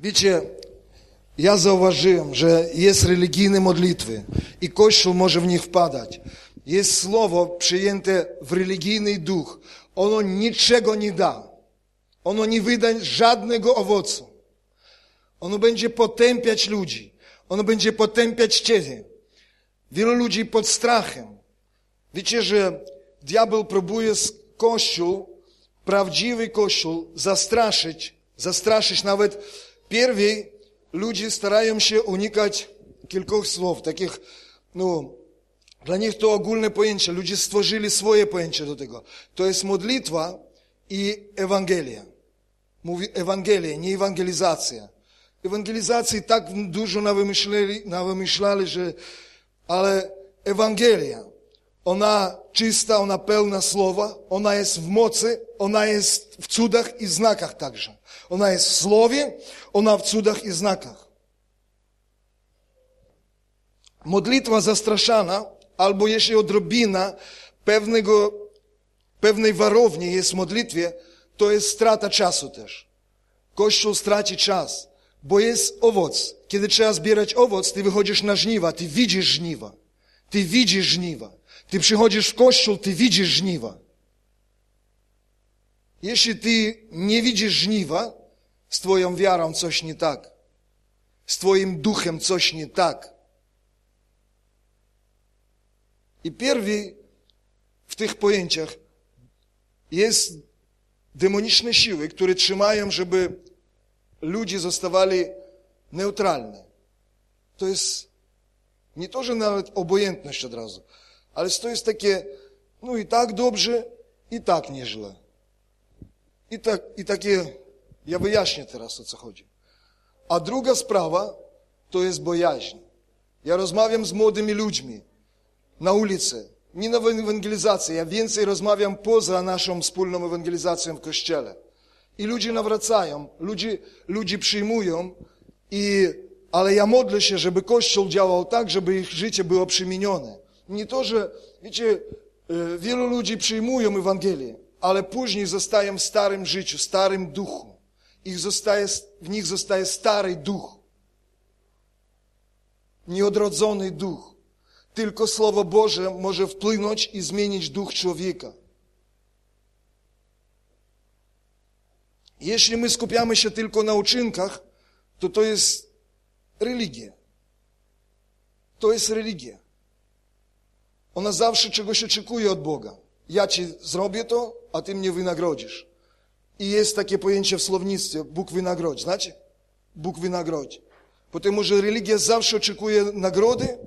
Wiecie, ja zauważyłem, że jest religijne modlitwy i Kościół może w nich wpadać. Jest słowo przyjęte w religijny duch. Ono niczego nie da. Ono nie wyda żadnego owocu. Ono będzie potępiać ludzi. Ono będzie potępiać Ciebie. Wielu ludzi pod strachem. Wiecie, że diabeł próbuje Kościół, prawdziwy Kościół, zastraszyć, zastraszyć nawet pierwej ludzie starają się unikać kilku słów, takich, no, dla nich to ogólne pojęcie. Ludzie stworzyli swoje pojęcie do tego. To jest modlitwa i Ewangelia. Mówi Ewangelia, nie ewangelizacja. Ewangelizacji tak dużo nawymyślali, nawymyślali, że, ale Ewangelia, ona czysta, ona pełna słowa, ona jest w mocy, ona jest w cudach i znakach także. Ona jest w słowie, ona w cudach i znakach. Modlitwa zastraszana, albo jeśli odrobina pewnego, pewnej warowni jest w modlitwie, to jest strata czasu też. Kościół straci czas, bo jest owoc. Kiedy trzeba zbierać owoc, ty wychodzisz na żniwa, ty widzisz żniwa. Ty widzisz żniwa. Ty przychodzisz w kościół, ty widzisz żniwa. Jeśli ty nie widzisz żniwa, z twoją wiarą coś nie tak. Z twoim duchem coś nie tak. I pierwszy w tych pojęciach jest demoniczne siły, które trzymają, żeby ludzie zostawali neutralni. To jest nie to, że nawet obojętność od razu, ale to jest takie, no i tak dobrze, i tak nieźle. I, tak, i takie, ja wyjaśnię teraz o co chodzi. A druga sprawa to jest bojaźń. Ja rozmawiam z młodymi ludźmi na ulicy, nie na ewangelizacji, ja więcej rozmawiam poza naszą wspólną ewangelizacją w kościele. I ludzie nawracają, ludzie, ludzie przyjmują, i, ale ja modlę się, żeby Kościół działał tak, żeby ich życie było przemienione. Nie to, że, wiecie, e, wielu ludzi przyjmują Ewangelię, ale później zostają w starym życiu, starym duchu. Ich zostaje, w nich zostaje stary duch. Nieodrodzony duch. Tylko Słowo Boże może wpłynąć i zmienić duch człowieka. Jeśli my skupiamy się tylko na uczynkach, to to jest religia. To jest religia. Ona zawsze czegoś oczekuje od Boga. Ja ci zrobię to, a ty mnie wynagrodzisz. I jest takie pojęcie w słownictwie, Bóg wynagrodzi. Znacie? Bóg wynagrodzi. Potem, że religia zawsze oczekuje nagrody,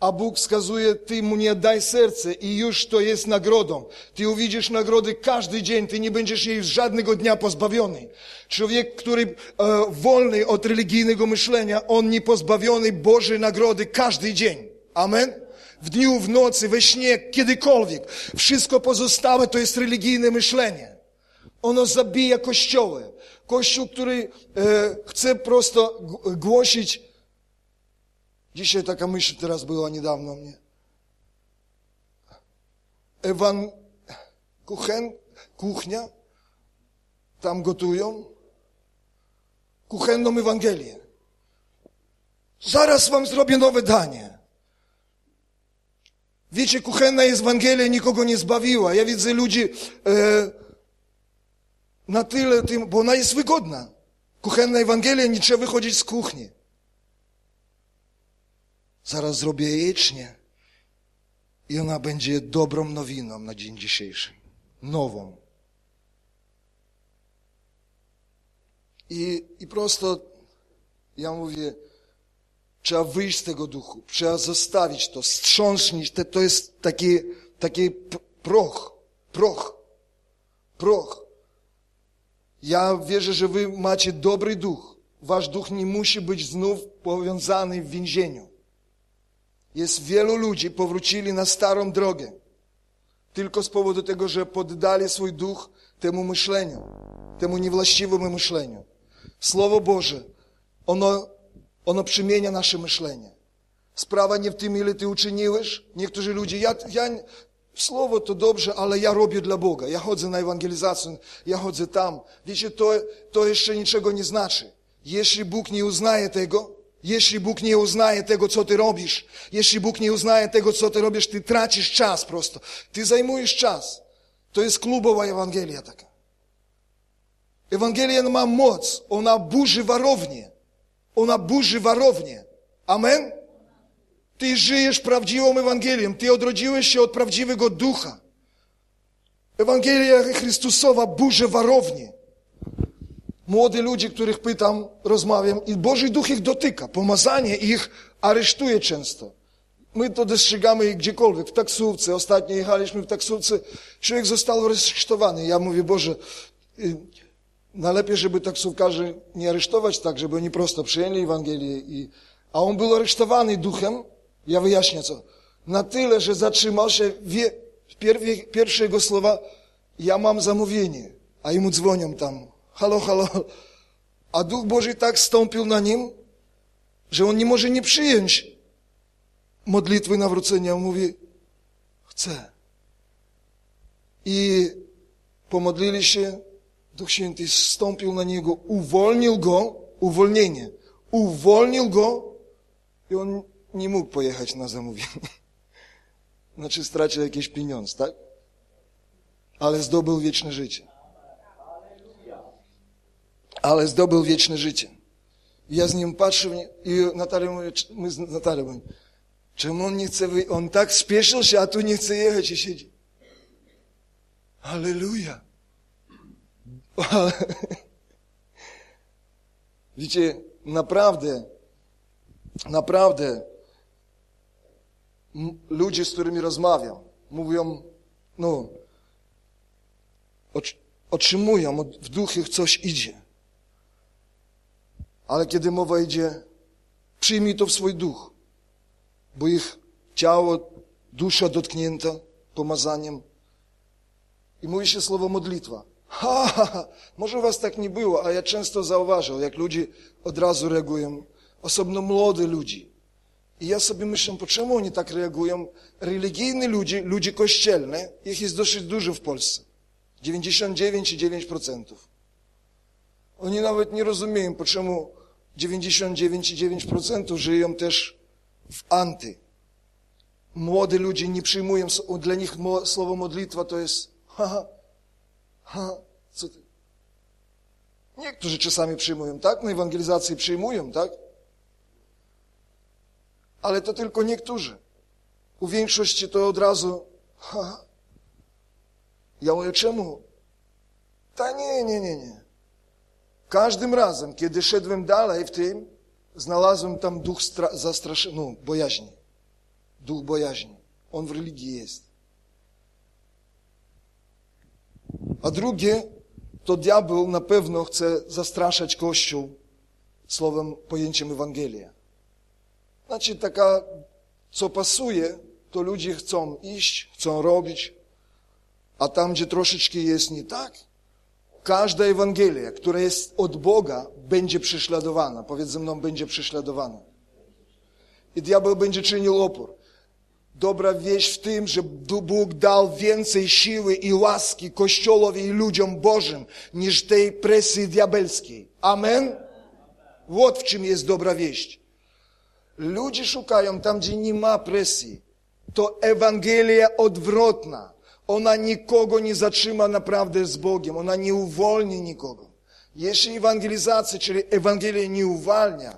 a Bóg wskazuje, ty mu nie daj serce i już to jest nagrodą. Ty uwidzisz nagrody każdy dzień, ty nie będziesz jej żadnego dnia pozbawiony. Człowiek, który e, wolny od religijnego myślenia, on nie pozbawiony Bożej nagrody każdy dzień. Amen? W dniu, w nocy, we śnie, kiedykolwiek. Wszystko pozostałe to jest religijne myślenie. Ono zabija kościoły. Kościół, który e, chce prosto głosić Dzisiaj taka myśl teraz była niedawno mnie. Ewan... Kuchen... Kuchnia? Tam gotują? Kuchenną Ewangelię. Zaraz wam zrobię nowe danie. Wiecie, kuchenna Ewangelia, nikogo nie zbawiła. Ja widzę ludzi e, na tyle tym, bo ona jest wygodna. Kuchenna Ewangelia, nie trzeba wychodzić z kuchni. Zaraz zrobię jajecznię i ona będzie dobrą nowiną na dzień dzisiejszy. Nową. I, I prosto ja mówię, trzeba wyjść z tego duchu, trzeba zostawić to, strząsnąć. To, to jest taki, taki proch, proch, proch. Ja wierzę, że wy macie dobry duch. Wasz duch nie musi być znów powiązany w więzieniu. Jest wielu ludzi, powrócili na starą drogę. Tylko z powodu tego, że poddali swój duch temu myśleniu, temu niewłaściwemu myśleniu. Słowo Boże, ono, ono przemienia nasze myślenie. Sprawa nie w tym, ile ty uczyniłeś. Niektórzy ludzie, ja, ja, słowo to dobrze, ale ja robię dla Boga. Ja chodzę na ewangelizację, ja chodzę tam. Wiecie, to, to jeszcze niczego nie znaczy. Jeśli Bóg nie uznaje tego, jeśli Bóg nie uznaje tego, co ty robisz, jeśli Bóg nie uznaje tego, co ty robisz, ty tracisz czas prosto. Ty zajmujesz czas. To jest klubowa Ewangelia taka. Ewangelia ma moc. Ona burzy warownię. Ona burzy warownię. Amen? Ty żyjesz prawdziwą Ewangelią. Ty odrodziłeś się od prawdziwego ducha. Ewangelia Chrystusowa burzy warownię. Młodzi ludzie, których pytam, rozmawiam i Boży Duch ich dotyka. Pomazanie ich aresztuje często. My to dostrzegamy gdziekolwiek, w taksówce. Ostatnio jechaliśmy w taksówce, człowiek został aresztowany. Ja mówię, Boże, y, najlepiej, żeby taksówkarzy nie aresztować tak, żeby oni prosto przyjęli Ewangelię. I... A on był aresztowany duchem, ja wyjaśnię co, na tyle, że zatrzymał się, wie, pierwsze, pierwsze jego słowa, ja mam zamówienie, a jemu dzwonią tam, halo, halo. A Duch Boży tak stąpił na nim, że on nie może nie przyjąć modlitwy nawrócenia. On mówi, chcę. I pomodlili się, Duch Święty stąpił na niego, uwolnił go, uwolnienie, uwolnił go i on nie mógł pojechać na zamówienie. Znaczy stracił jakieś pieniądze, tak? Ale zdobył wieczne życie. Ale zdobył wieczne życie. Ja z nim patrzę i Natalia mówi, my z Natalią mówimy, czemu on nie chce? On tak spieszył się, a tu nie chce jechać i siedzi. Halleluja. Widzicie, naprawdę, naprawdę ludzie, z którymi rozmawiam, mówią, no, otrzymują, w duchu coś idzie. Ale kiedy mowa idzie, przyjmij to w swój duch, bo ich ciało, dusza dotknięta pomazaniem. I mówi się słowo modlitwa. Ha, ha, ha, może u was tak nie było, a ja często zauważam, jak ludzie od razu reagują, osobno młode ludzi. I ja sobie myślę, po czemu oni tak reagują? Religijni ludzie, ludzie kościelne, ich jest dosyć dużo w Polsce. 99,9%. Oni nawet nie rozumieją, po czemu 99,9% żyją też w anty. Młode ludzie nie przyjmują, dla nich słowo modlitwa to jest ha, ha, ty? Niektórzy czasami przyjmują, tak? Na ewangelizacji przyjmują, tak? Ale to tylko niektórzy. U większości to od razu ha. Ja mówię, czemu? Ta nie, nie, nie, nie. Każdym razem, kiedy szedłem dalej w tym, znalazłem tam duch zastraszenia, no, bojaźni. Duch bojaźni. On w religii jest. A drugie, to diabeł na pewno chce zastraszać Kościół słowem, pojęciem Ewangelia. Znaczy taka, co pasuje, to ludzie chcą iść, chcą robić, a tam, gdzie troszeczkę jest nie tak, każda Ewangelia, która jest od Boga, będzie prześladowana. Powiedz ze mną, będzie prześladowana. I diabeł będzie czynił opór. Dobra wieść w tym, że Bóg dał więcej siły i łaski Kościołowi i ludziom Bożym, niż tej presji diabelskiej. Amen? Вот w czym jest dobra wieść. Ludzie szukają tam, gdzie nie ma presji. To Ewangelia odwrotna. Ona nikogo nie zatrzyma naprawdę z Bogiem. Ona nie uwolni nikogo. Jeśli ewangelizacja, czyli Ewangelia nie uwalnia,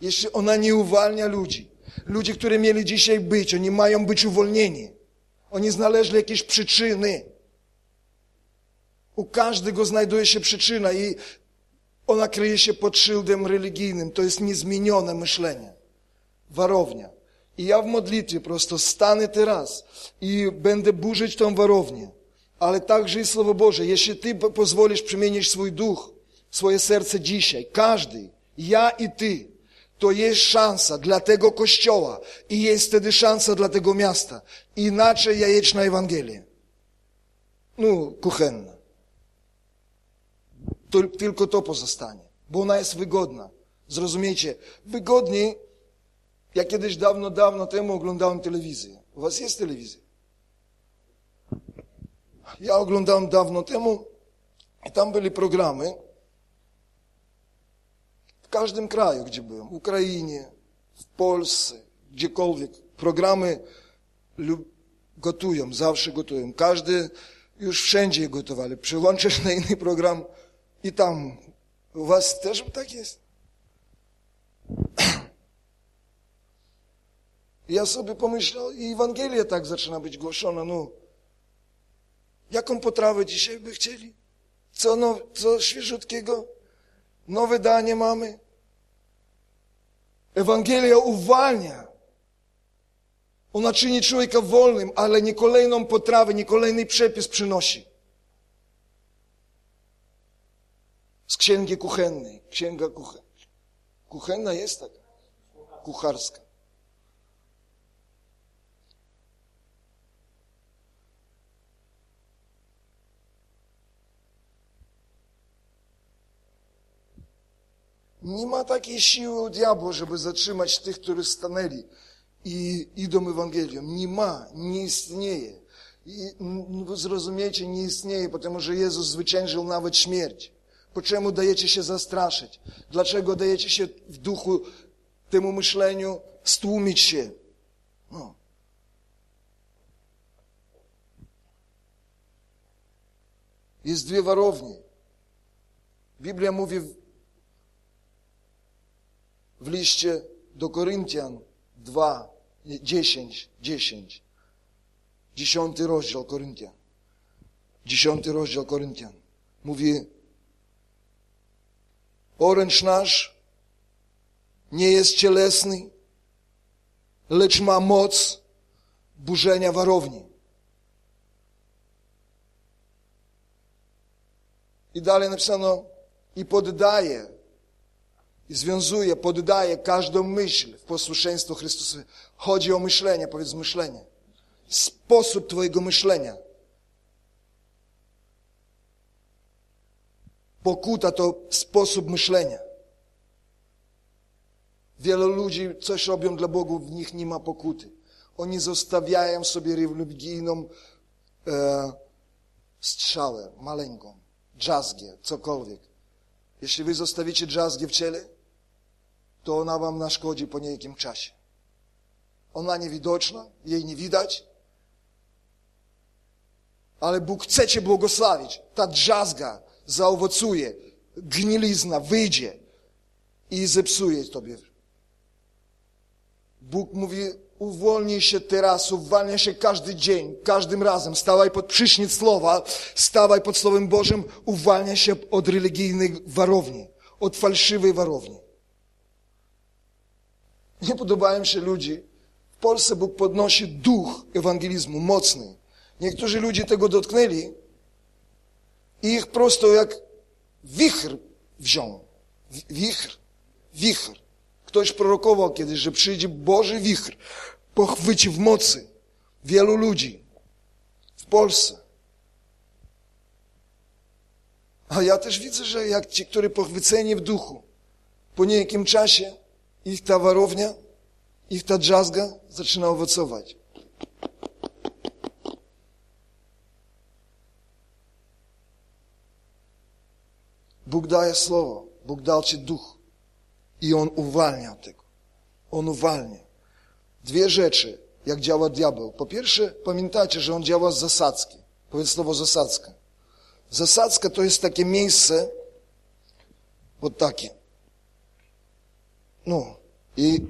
jeśli ona nie uwalnia ludzi, ludzie, którzy mieli dzisiaj być, oni mają być uwolnieni. Oni znaleźli jakieś przyczyny. U każdego znajduje się przyczyna i ona kryje się pod szyldem religijnym. To jest niezmienione myślenie. Warownia. I ja w modlitwie prosto stanę teraz i będę burzyć tą warownię. Ale także i Słowo Boże, jeśli Ty pozwolisz przemienić swój duch, swoje serce dzisiaj, każdy, ja i Ty, to jest szansa dla tego kościoła i jest wtedy szansa dla tego miasta. Inaczej jajeczna Ewangelia. No, kuchenna. Tylko to pozostanie, bo ona jest wygodna. Zrozumiecie, wygodniej ja kiedyś dawno, dawno temu oglądałem telewizję. U was jest telewizja? Ja oglądałem dawno temu i tam byli programy, w każdym kraju, gdzie byłem, w Ukrainie, w Polsce, gdziekolwiek, programy gotują, zawsze gotują. Każdy, już wszędzie gotowali. Przyłączysz na inny program i tam. U was też tak jest? Ja sobie pomyślał, i Ewangelia tak zaczyna być głoszona, no. Jaką potrawę dzisiaj by chcieli? Co, no, co świeżutkiego? Nowe danie mamy? Ewangelia uwalnia. Ona czyni człowieka wolnym, ale nie kolejną potrawę, nie kolejny przepis przynosi. Z księgi kuchennej. Księga kuchenna. Kuchenna jest taka. Kucharska. Nie ma takiej siły u diabła, żeby zatrzymać tych, którzy stanęli i idą Ewangelią. Nie ma, nie istnieje. I zrozumiecie, nie istnieje, ponieważ Jezus zwyciężył nawet śmierć. Po czemu dajecie się zastraszyć? Dlaczego dajecie się w duchu temu myśleniu stłumić się? No. Jest dwie warownie. Biblia mówi w liście do Koryntian 2, 10, 10. Dziesiąty rozdział Koryntian. Dziesiąty rozdział Koryntian. Mówi, oręcz nasz nie jest cielesny, lecz ma moc burzenia warowni. I dalej napisano, i poddaje i związuje, poddaje każdą myśl w posłuszeństwo Chrystusowi. Chodzi o myślenie, powiedz myślenie. Sposób Twojego myślenia. Pokuta to sposób myślenia. Wielu ludzi coś robią dla Bogu, w nich nie ma pokuty. Oni zostawiają sobie religijną e, strzałę, maleńką, drzazgię, cokolwiek. Jeśli wy zostawicie drzazgię w ciele, to ona wam naszkodzi po niejakim czasie. Ona niewidoczna, jej nie widać, ale Bóg chce Cię błogosławić. Ta drzazga zaowocuje, gnilizna wyjdzie i zepsuje Tobie. Bóg mówi, uwolnij się teraz, uwalnia się każdy dzień, każdym razem. Stawaj pod przysznic słowa, stawaj pod Słowem Bożym, uwalnia się od religijnej warowni, od fałszywej warowni. Nie podobają się ludzi. W Polsce Bóg podnosi duch ewangelizmu mocny. Niektórzy ludzie tego dotknęli i ich prosto jak wichr wziął. Wichr, wichr. Ktoś prorokował kiedyś, że przyjdzie Boży wichr, pochwyci w mocy wielu ludzi w Polsce. A ja też widzę, że jak ci, którzy pochwyceni w duchu, po niejakim czasie ich ta warownia, ich ta drzazga zaczyna owocować. Bóg daje słowo, Bóg dał Ci duch i On uwalnia tego. On uwalnia. Dwie rzeczy, jak działa diabeł. Po pierwsze, pamiętajcie, że on działa z zasadzki. Powiedz słowo zasadzka. Zasadzka to jest takie miejsce, вот takie. no i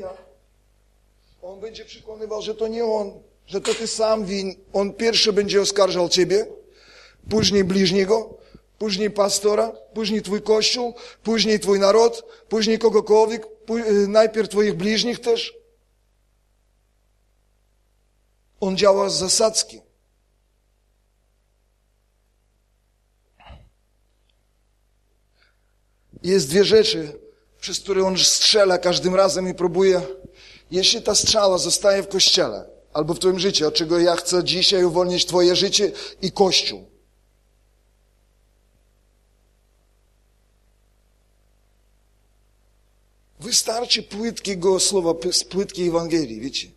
ja. On będzie przekonywał, że to nie on, że to ty sam win. On pierwszy będzie oskarżał ciebie, później bliźniego, później pastora, później twój kościół, później twój naród, później kogokolwiek, y, najpierw twoich bliźnich też. On działa z zasadzki. Jest dwie rzeczy, przez które on strzela każdym razem i próbuje. Jeśli ta strzała zostaje w kościele albo w twoim życiu, od czego ja chcę dzisiaj uwolnić twoje życie i kościół. Wystarczy płytkiego słowa, płytkiej Ewangelii, wiecie.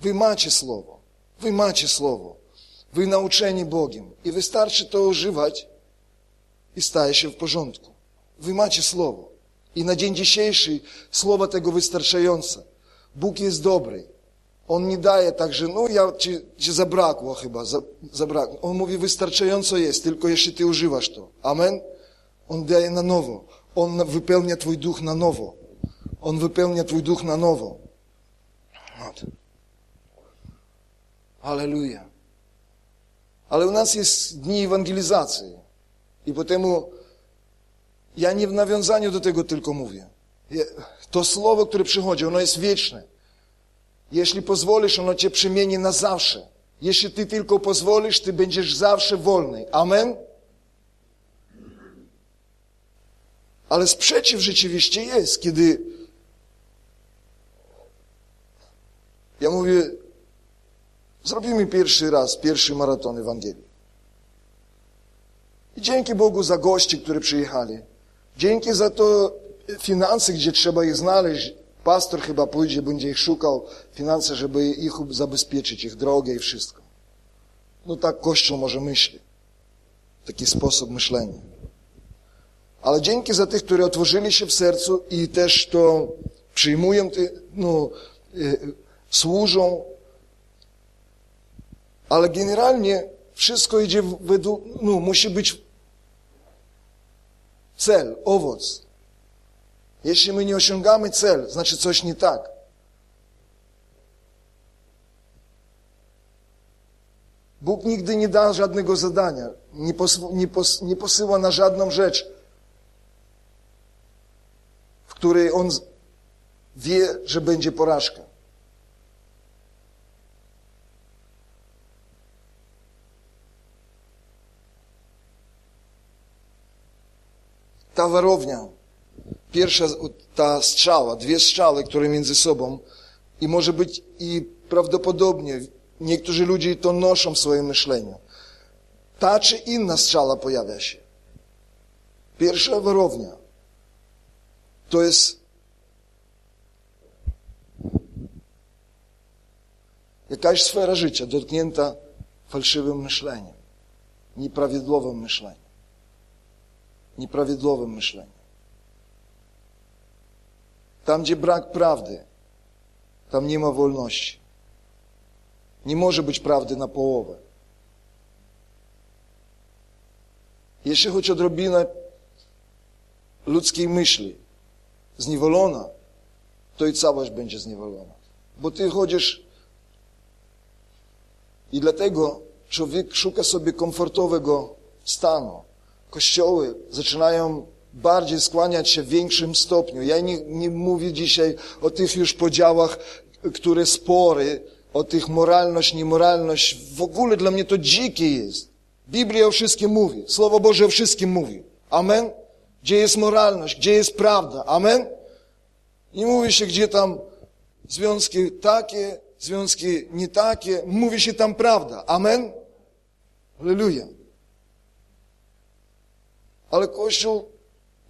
Wy macie słowo. Wy macie słowo. Wy nauczeni Bogiem. I wystarczy to używać i staje się w porządku. Wy macie Słowo. I na dzień dzisiejszy Słowo tego wystarczające. Bóg jest dobry. On nie daje tak, że no ja ci, ci zabrakło chyba, za, zabrakło. On mówi wystarczająco jest, tylko jeśli ty używasz to. Amen? On daje na nowo. On wypełnia twój duch na nowo. On wypełnia twój duch na nowo. Halleluja. Ale u nas jest dni ewangelizacji. I potem ja nie w nawiązaniu do tego tylko mówię. To słowo, które przychodzi, ono jest wieczne. Jeśli pozwolisz, ono cię przemieni na zawsze. Jeśli ty tylko pozwolisz, ty będziesz zawsze wolny. Amen? Ale sprzeciw rzeczywiście jest, kiedy ja mówię, zrobimy pierwszy raz, pierwszy maraton Ewangelii. I dzięki Bogu za gości, którzy przyjechali. Dzięki za to finanse, gdzie trzeba ich znaleźć. Pastor chyba pójdzie, będzie ich szukał, finanse, żeby ich zabezpieczyć, ich drogę i wszystko. No tak Kościół może myśli. Taki sposób myślenia. Ale dzięki za tych, którzy otworzyli się w sercu i też to przyjmują, no, y, służą. Ale generalnie wszystko idzie według, no, musi być cel, owoc. Jeśli my nie osiągamy cel, znaczy coś nie tak. Bóg nigdy nie da żadnego zadania, nie, nie, pos, nie posyła na żadną rzecz, w której On wie, że będzie porażka. Ta warownia, pierwsza ta strzała, dwie strzały, które między sobą i może być i prawdopodobnie niektórzy ludzie to noszą w swoim myśleniu. Ta czy inna strzała pojawia się. Pierwsza warownia to jest jakaś sfera życia dotknięta fałszywym myśleniem, nieprawidłowym myśleniem nieprawidłowym myśleniem. Tam, gdzie brak prawdy, tam nie ma wolności. Nie może być prawdy na połowę. Jeśli choć odrobinę ludzkiej myśli zniewolona, to i całość będzie zniewolona. Bo ty chodzisz i dlatego człowiek szuka sobie komfortowego stanu kościoły zaczynają bardziej skłaniać się w większym stopniu. Ja nie, nie mówię dzisiaj o tych już podziałach, które spory, o tych moralność, niemoralność. W ogóle dla mnie to dzikie jest. Biblia o wszystkim mówi. Słowo Boże o wszystkim mówi. Amen? Gdzie jest moralność? Gdzie jest prawda? Amen? Nie mówi się, gdzie tam związki takie, związki nie takie. Mówi się tam prawda. Amen? Halleluja. Ale Kościół,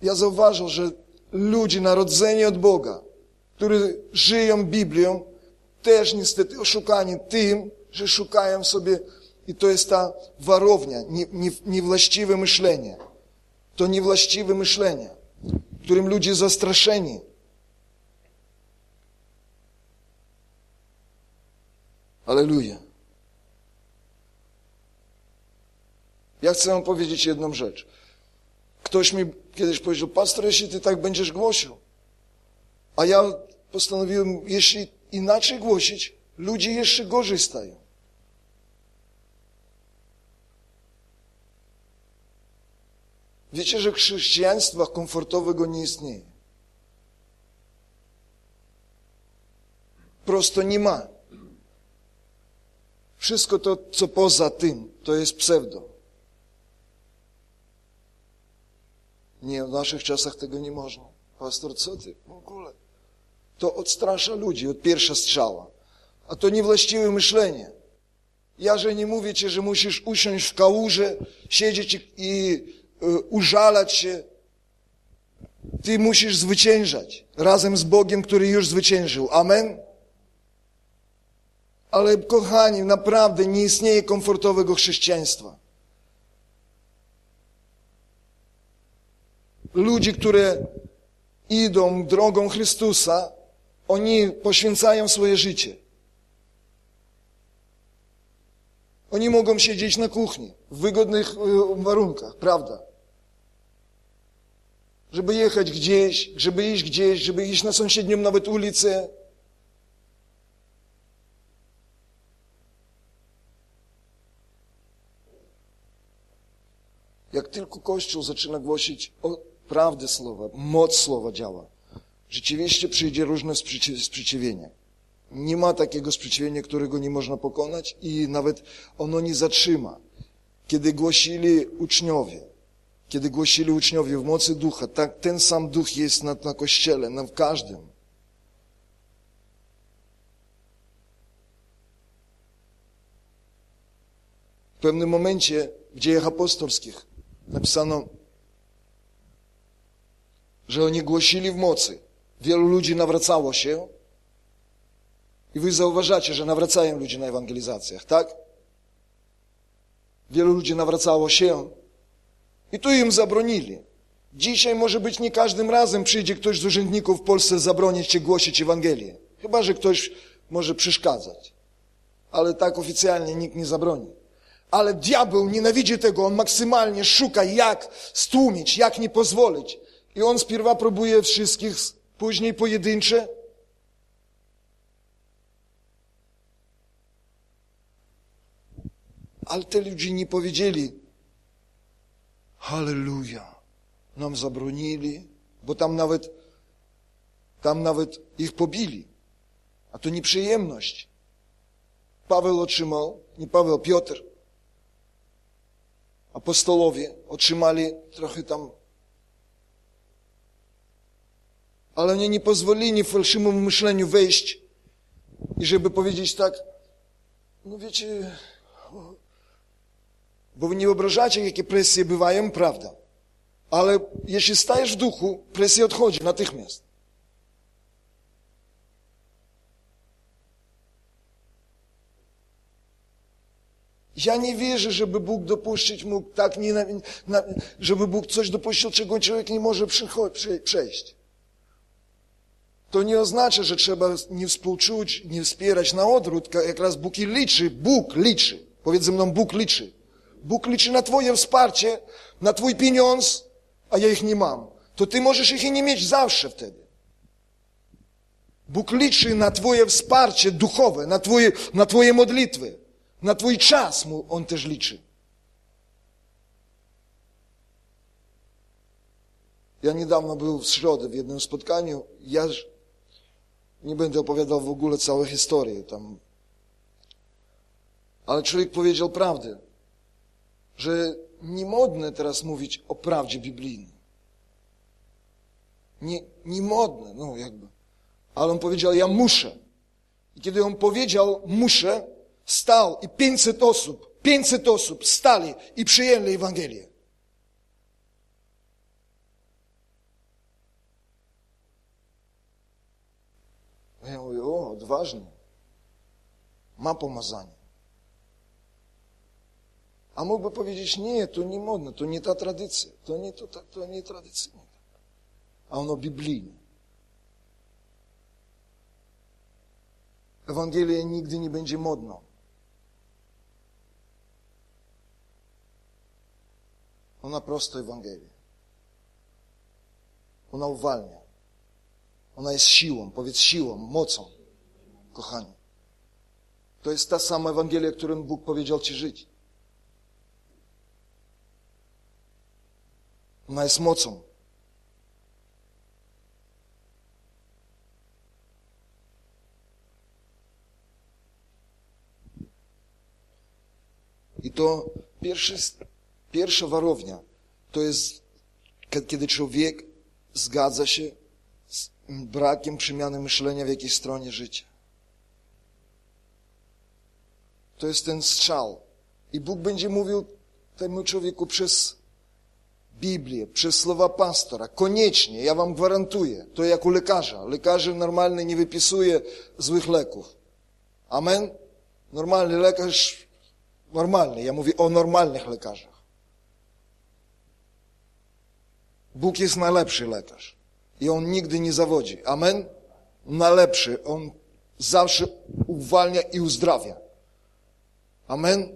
ja zauważam, że ludzie narodzeni od Boga, którzy żyją Biblią, też niestety oszukani tym, że szukają sobie, i to jest ta warownia, nie, nie, niewłaściwe myślenie. To niewłaściwe myślenie, którym ludzie zastraszeni. Aleluja. Ja chcę wam powiedzieć jedną rzecz. Ktoś mi kiedyś powiedział, pastor, jeśli ty tak będziesz głosił. A ja postanowiłem, jeśli inaczej głosić, ludzie jeszcze gorzej stają. Wiecie, że chrześcijaństwa komfortowego nie istnieje. Prosto nie ma. Wszystko to, co poza tym, to jest pseudo. Nie, w naszych czasach tego nie można. Pastor, co ty? W ogóle. To odstrasza ludzi od pierwsza strzała. A to niewłaściwe myślenie. Ja, że nie mówię ci, że musisz usiąść w kałuże, siedzieć i, i y, użalać się. Ty musisz zwyciężać razem z Bogiem, który już zwyciężył. Amen? Ale kochani, naprawdę nie istnieje komfortowego chrześcijaństwa. Ludzie, które idą drogą Chrystusa, oni poświęcają swoje życie. Oni mogą siedzieć na kuchni w wygodnych e, warunkach, prawda? Żeby jechać gdzieś, żeby iść gdzieś, żeby iść na sąsiednią nawet ulicę. Jak tylko Kościół zaczyna głosić o prawdę słowa, moc słowa działa, rzeczywiście przyjdzie różne sprzeciwienie. Nie ma takiego sprzeciwienia, którego nie można pokonać i nawet ono nie zatrzyma. Kiedy głosili uczniowie, kiedy głosili uczniowie w mocy ducha, tak ten sam duch jest na, na kościele, na każdym. W pewnym momencie w dziejach apostolskich napisano, że oni głosili w mocy. Wielu ludzi nawracało się, i wy zauważacie, że nawracają ludzie na ewangelizacjach, tak? Wielu ludzi nawracało się i tu im zabronili. Dzisiaj może być nie każdym razem przyjdzie ktoś z urzędników w Polsce zabronić ci głosić Ewangelię. Chyba, że ktoś może przeszkadzać. Ale tak oficjalnie nikt nie zabroni. Ale diabeł nienawidzi tego, on maksymalnie szuka jak stłumić, jak nie pozwolić. I on spierwa próbuje wszystkich, później pojedyncze, Ale te ludzie nie powiedzieli, Halleluja, nam zabronili, bo tam nawet, tam nawet ich pobili. A to nieprzyjemność. Paweł otrzymał, nie Paweł, Piotr, apostolowie otrzymali trochę tam ale oni nie pozwolili fałszywemu myśleniu wejść i żeby powiedzieć tak, no wiecie, bo wy nie wyobrażacie, jakie presje bywają, prawda. Ale jeśli stajesz w duchu, presja odchodzi natychmiast. Ja nie wierzę, żeby Bóg dopuścić mógł tak, nie, na, żeby Bóg coś dopuścił, czego człowiek nie może przejść. To nie oznacza, że trzeba nie współczuć, nie wspierać na odwrót, jak raz Bóg i liczy. Bóg liczy. Powiedz ze mną, Bóg liczy. Bóg liczy na Twoje wsparcie, na Twój pieniądz, a ja ich nie mam. To Ty możesz ich i nie mieć zawsze wtedy. Bóg liczy na Twoje wsparcie duchowe, na Twoje, na twoje modlitwy, na Twój czas mu On też liczy. Ja niedawno był w środę w jednym spotkaniu. Ja nie będę opowiadał w ogóle całej historii tam. Ale człowiek powiedział prawdę że nie modne teraz mówić o prawdzie biblijnej. Nie, nie modne, no jakby. Ale on powiedział, ja muszę. I kiedy on powiedział, muszę, stał i 500 osób, 500 osób stali i przyjęli Ewangelię. Ja mówię, o, odważnie. Ma pomazanie. A mógłby powiedzieć, nie, to nie modne, to nie ta tradycja, to nie, to, to, nie tradycyjne. A ono biblijne. Ewangelia nigdy nie będzie modną. Ona prosto Ewangelia. Ona uwalnia. Ona jest siłą, powiedz siłą, mocą, kochani. To jest ta sama Ewangelia, którą Bóg powiedział Ci żyć. Ona jest mocą. I to pierwszy, pierwsza warownia to jest, kiedy człowiek zgadza się brakiem przemiany myślenia w jakiejś stronie życia. To jest ten strzał. I Bóg będzie mówił temu człowieku przez Biblię, przez słowa pastora, koniecznie, ja wam gwarantuję, to jak u lekarza. Lekarze normalnie nie wypisuje złych leków. Amen? Normalny lekarz, normalny, ja mówię o normalnych lekarzach. Bóg jest najlepszy lekarz i On nigdy nie zawodzi. Amen? Najlepszy. On zawsze uwalnia i uzdrawia. Amen?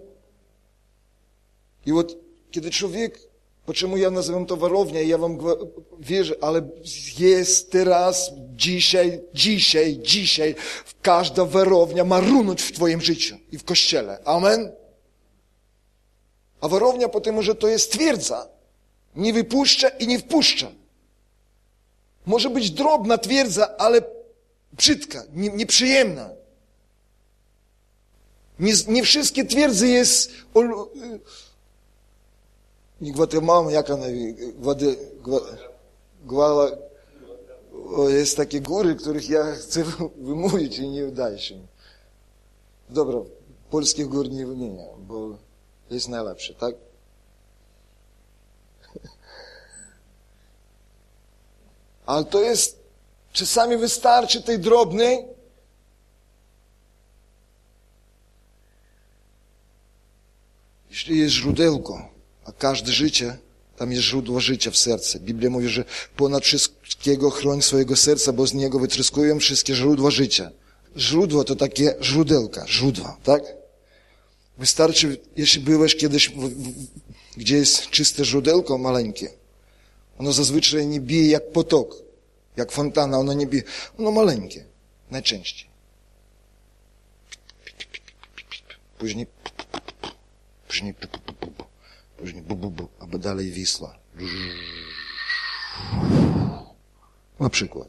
I вот, kiedy człowiek, почему ja nazywam to warownia, ja wam wierzę, ale jest teraz, dzisiaj, dzisiaj, dzisiaj, każda warownia ma runąć w twoim życiu i w kościele. Amen? A warownia potem, że to jest twierdza. Nie wypuszcza i nie wpuszcza. Może być drobna twierdza, ale brzydka, nie, nieprzyjemna. Nie, nie wszystkie twierdzy jest... Nie Gwatemala, jak ona... Gwady, Gwala... Jest takie góry, których ja chcę wymówić i nie udaje się. Dobra, polskich gór nie wymieniam, bo jest najlepsze, tak? Ale to jest, czasami wystarczy tej drobnej, jeśli jest źródełko, a każde życie, tam jest źródło życia w sercu. Biblia mówi, że ponad wszystkiego chroń swojego serca, bo z niego wytryskują wszystkie źródła życia. Źródło to takie źródełka, źródła, tak? Wystarczy, jeśli byłeś kiedyś, w, w, gdzie jest czyste źródełko maleńkie, ono zazwyczaj nie bije jak potok, jak fontana, ono nie bije. Ono maleńkie, najczęściej. Później, później, później, bu, albo dalej Wisła. Na przykład.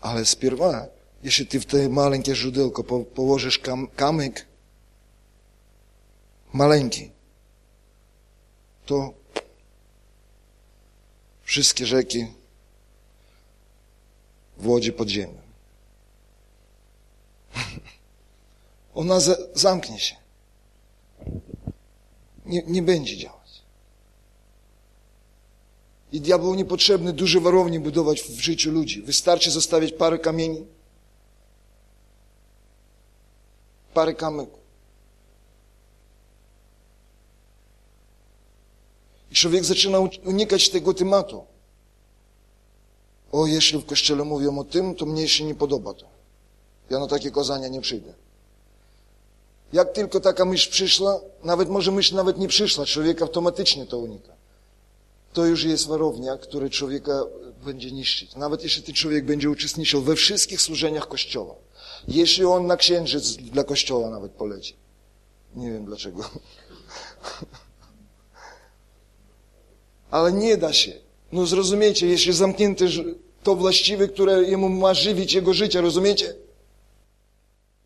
Ale spierwa, jeśli ty w te maleńkie źródełko po, położysz kam, kamyk, to wszystkie rzeki w łodzie podziemnej. Ona za, zamknie się. Nie, nie będzie działać. I diabeł niepotrzebny duże warownie budować w życiu ludzi. Wystarczy zostawić parę kamieni, parę kamyków. Człowiek zaczyna unikać tego tematu. O, jeśli w kościele mówią o tym, to mnie się nie podoba to. Ja na takie kazania nie przyjdę. Jak tylko taka myśl przyszła, nawet może myśl nawet nie przyszła, człowiek automatycznie to unika. To już jest warownia, która człowieka będzie niszczyć. Nawet jeśli ten człowiek będzie uczestniczył we wszystkich służeniach Kościoła. Jeśli on na księżyc dla Kościoła nawet poleci. Nie wiem dlaczego. Ale nie da się. No zrozumiecie, jeśli zamknięte to właściwe, które jemu ma żywić jego życie, rozumiecie?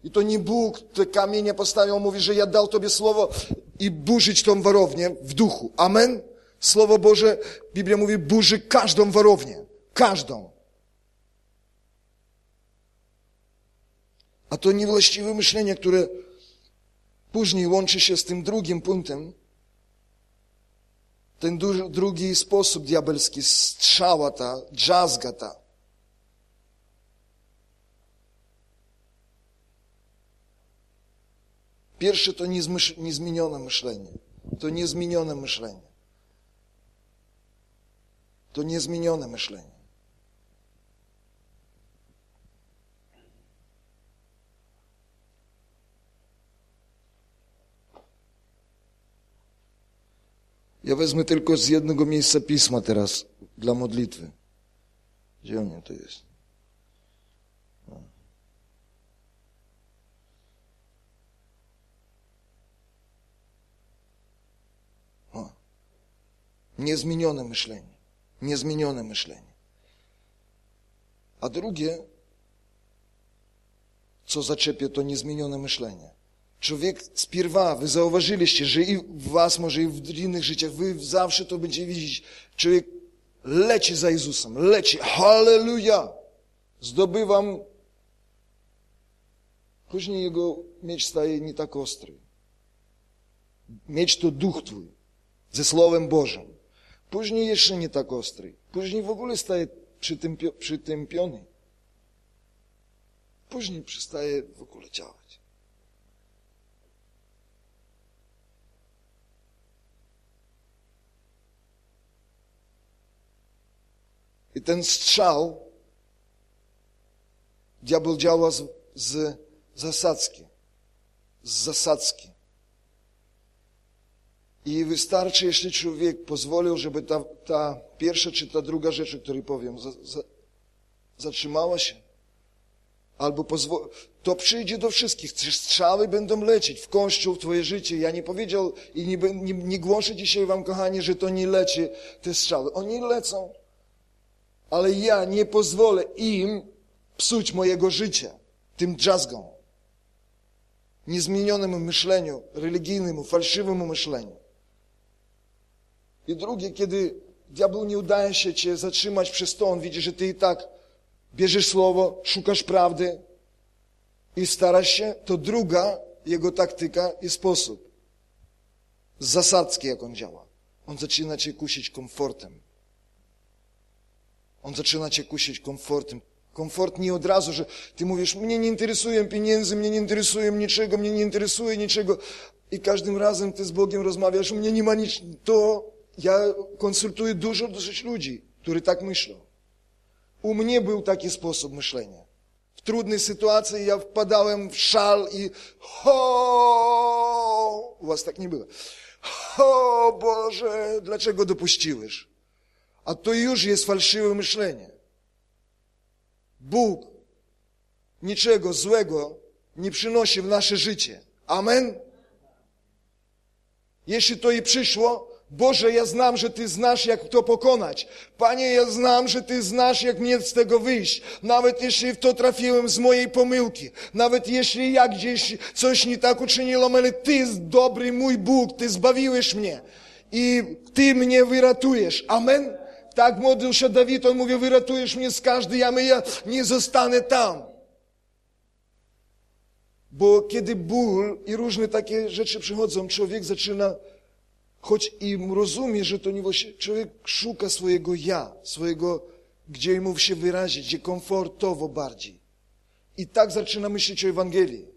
I to nie Bóg te kamienie postawił, mówi, że ja dał Tobie słowo i burzyć tą warownię w duchu. Amen? Słowo Boże, Biblia mówi, burzy każdą warownię. Każdą. A to niewłaściwe myślenie, które później łączy się z tym drugim punktem, ten drugi sposób diabelski, strzała ta, dżazga. ta. Pierwsze to niezmienione myślenie. To niezmienione myślenie. To niezmienione myślenie. Ja wezmę tylko z jednego miejsca pisma teraz dla modlitwy. Gdzie on to jest? O. Niezmienione myślenie. Niezmienione myślenie. A drugie, co zaczepia to niezmienione myślenie. Człowiek spierwa, wy zauważyliście, że i w was, może i w innych życiach, wy zawsze to będziecie widzieć. Człowiek leci za Jezusem, leci, halleluja, zdobywam. Później jego miecz staje nie tak ostry. Miecz to duch twój, ze Słowem Bożym. Później jeszcze nie tak ostry. Później w ogóle staje przytępiony. później przestaje w ogóle działać. I ten strzał diabeł działa z, z zasadzki. Z zasadzki. I wystarczy, jeśli człowiek pozwolił, żeby ta, ta pierwsza czy ta druga rzecz, o której powiem, za, za, zatrzymała się. Albo pozwoli, to przyjdzie do wszystkich. Strzały będą lecieć w kościół, w twoje życie. Ja nie powiedział i nie, nie, nie głoszę dzisiaj wam, kochani, że to nie leci, te strzały. Oni lecą. Ale ja nie pozwolę im psuć mojego życia tym drzazgom. Niezmienionemu myśleniu, religijnemu, fałszywemu myśleniu. I drugie, kiedy diabeł nie udaje się cię zatrzymać przez to, on widzi, że ty i tak bierzesz słowo, szukasz prawdy i starasz się, to druga jego taktyka i sposób. Zasadzki, jak on działa. On zaczyna cię kusić komfortem. On zaczyna cię kusić komfortem. Komfort nie od razu, że ty mówisz, mnie nie interesują pieniędzy, mnie nie interesuje niczego, mnie nie interesuje niczego. I każdym razem ty z Bogiem rozmawiasz, mnie nie ma nic. To ja konsultuję dużo, dosyć ludzi, którzy tak myślą. U mnie był taki sposób myślenia. W trudnej sytuacji ja wpadałem w szal i ho, u was tak nie było. O Boże, dlaczego dopuściłeś? A to już jest fałszywe myślenie. Bóg niczego złego nie przynosi w nasze życie. Amen? Jeśli to i przyszło, Boże, ja znam, że Ty znasz, jak to pokonać. Panie, ja znam, że Ty znasz, jak mnie z tego wyjść. Nawet jeśli w to trafiłem z mojej pomyłki. Nawet jeśli ja gdzieś coś nie tak uczyniłem, ale Ty, dobry mój Bóg, Ty zbawiłeś mnie. I Ty mnie wyratujesz. Amen? Tak modlił Dawid, on mówi, wyratujesz mnie z każdej jamy, ja nie zostanę tam. Bo kiedy ból i różne takie rzeczy przychodzą, człowiek zaczyna choć i rozumie, że to nie właśnie, człowiek szuka swojego ja, swojego, gdzie mu się wyrazić, gdzie komfortowo bardziej. I tak zaczyna myśleć o Ewangelii.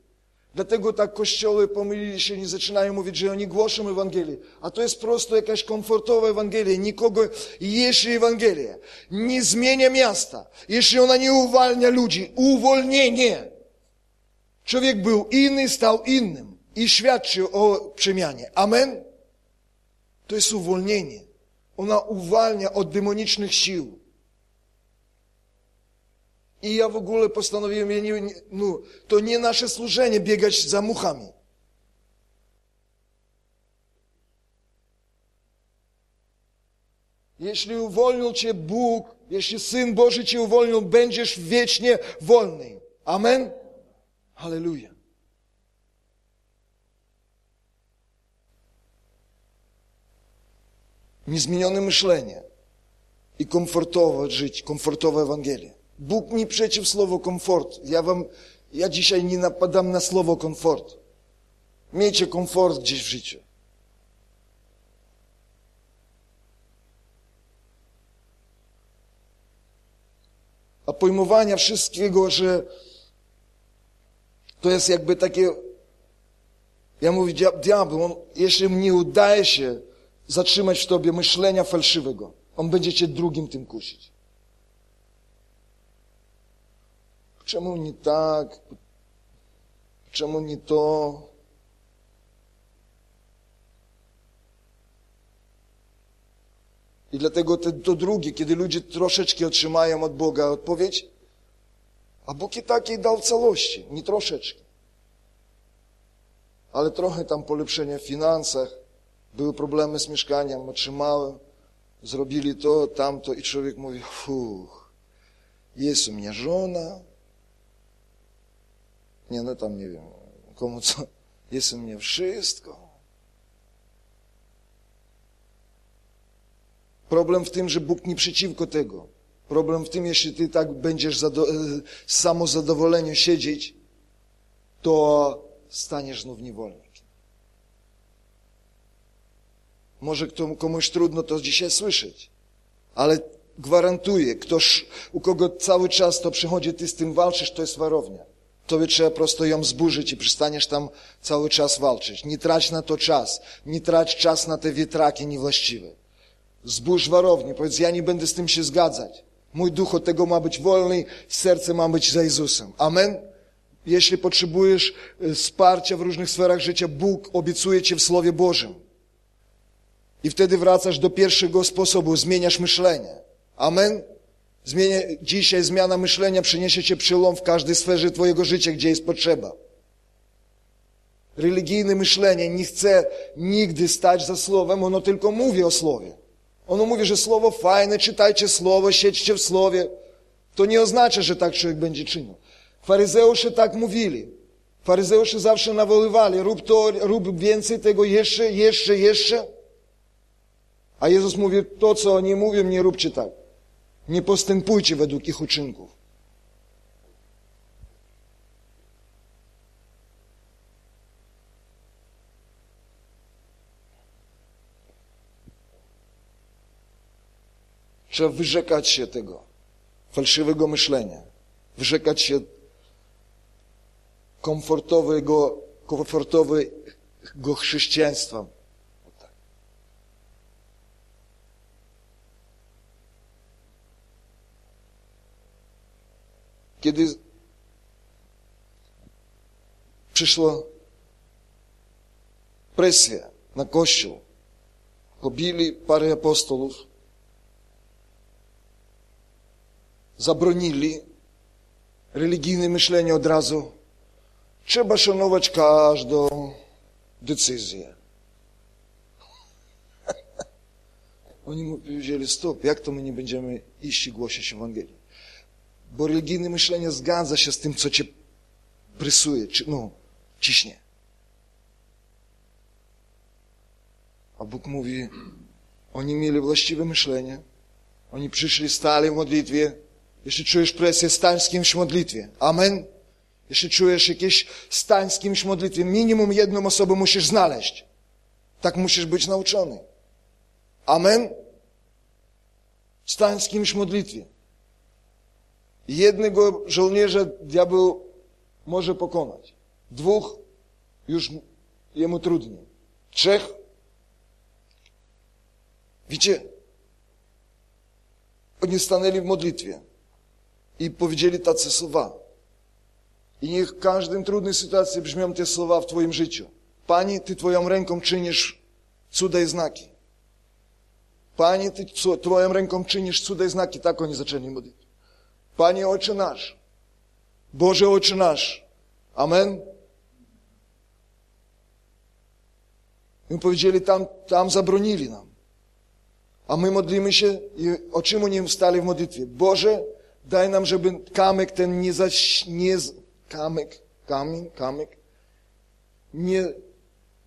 Dlatego tak kościoły pomylili się, nie zaczynają mówić, że oni głoszą Ewangelię. A to jest prosto jakaś komfortowa Ewangelia. Nikogo, jeśli Ewangelia nie zmienia miasta, jeśli ona nie uwalnia ludzi, uwolnienie. Człowiek był inny, stał innym i świadczył o przemianie. Amen? To jest uwolnienie. Ona uwalnia od demonicznych sił. I ja w ogóle postanowiłem, ja nie, no, to nie nasze służenie biegać za muchami. Jeśli uwolnił Cię Bóg, jeśli Syn Boży Cię uwolnił, będziesz wiecznie wolny. Amen? Halleluja. Niezmienione myślenie i komfortowe życie, komfortowa Ewangelia. Bóg nie przeciw słowo komfort. Ja wam, ja dzisiaj nie napadam na słowo komfort. Miejcie komfort gdzieś w życiu. A pojmowania wszystkiego, że to jest jakby takie, ja mówię, diabeł, on, jeśli nie udaje się zatrzymać w tobie myślenia fałszywego, on będzie cię drugim tym kusić. Czemu nie tak? Czemu nie to? I dlatego te, to drugie, kiedy ludzie troszeczkę otrzymają od Boga odpowiedź, a Bóg i takiej dał całości, nie troszeczkę. Ale trochę tam polepszenia w finansach, były problemy z mieszkaniem, otrzymałem, zrobili to, tamto i człowiek mówi, fuch, jest u mnie żona, nie, no tam nie wiem, komu co, jest u mnie wszystko. Problem w tym, że Bóg nie przeciwko tego. Problem w tym, jeśli ty tak będziesz zado- e, samozadowoleniu siedzieć, to staniesz znów niewolnikiem. Może komuś trudno to dzisiaj słyszeć, ale gwarantuję, ktoś, u kogo cały czas to przychodzi, ty z tym walczysz, to jest warownia. Tobie trzeba prosto ją zburzyć i przestaniesz tam cały czas walczyć. Nie trać na to czas. Nie trać czas na te wietraki niewłaściwe. Zburz warownię. Powiedz, ja nie będę z tym się zgadzać. Mój duch od tego ma być wolny, serce ma być za Jezusem. Amen? Jeśli potrzebujesz y, wsparcia w różnych sferach życia, Bóg obiecuje Cię w Słowie Bożym. I wtedy wracasz do pierwszego sposobu, zmieniasz myślenie. Amen? Zmienia, dzisiaj zmiana myślenia przyniesie Cię przełom w każdej sferze Twojego życia, gdzie jest potrzeba. Religijne myślenie nie chce nigdy stać za Słowem, ono tylko mówi o Słowie. Ono mówi, że Słowo fajne, czytajcie Słowo, siedźcie w Słowie. To nie oznacza, że tak człowiek będzie czynił. Faryzeusze tak mówili. Faryzeusze zawsze nawoływali, rób to, rób więcej tego, jeszcze, jeszcze, jeszcze. A Jezus mówi, to co oni mówią, nie róbcie tak. Nie postępujcie według ich uczynków. Trzeba wyrzekać się tego fałszywego myślenia, wyrzekać się komfortowego, komfortowego chrześcijaństwa. Kiedy przyszła presja na Kościół, pobili parę apostolów, zabronili religijne myślenie od razu. Trzeba szanować każdą decyzję. Oni powiedzieli, stop, jak to my nie będziemy iść i głosić Ewangelii? Bo religijne myślenie zgadza się z tym, co cię presuje, czy, no, ciśnie. A Bóg mówi, oni mieli właściwe myślenie, oni przyszli, stali w modlitwie. Jeśli czujesz presję, stań z kimś w modlitwie. Amen. Jeśli czujesz jakieś, stań z kimś w modlitwie. Minimum jedną osobę musisz znaleźć. Tak musisz być nauczony. Amen. Stań z kimś w modlitwie. Jednego żołnierza diabeł może pokonać. Dwóch już jemu trudniej. Trzech. Widzicie, oni stanęli w modlitwie i powiedzieli tacy słowa. I niech w każdym trudnej sytuacji brzmią te słowa w Twoim życiu. Pani, Ty Twoją ręką czynisz cuda i znaki. Panie, Ty Twoją ręką czynisz cuda i znaki. Tak oni zaczęli modlić. Panie Ojcze nasz, Boże Ojcze nasz. Amen. I powiedzieli, tam, tam zabronili nam. A my modlimy się i o czym oni stali w modlitwie? Boże, daj nam, żeby kamyk ten nie zaś, nie, kamyk, kamień, kamyk, nie,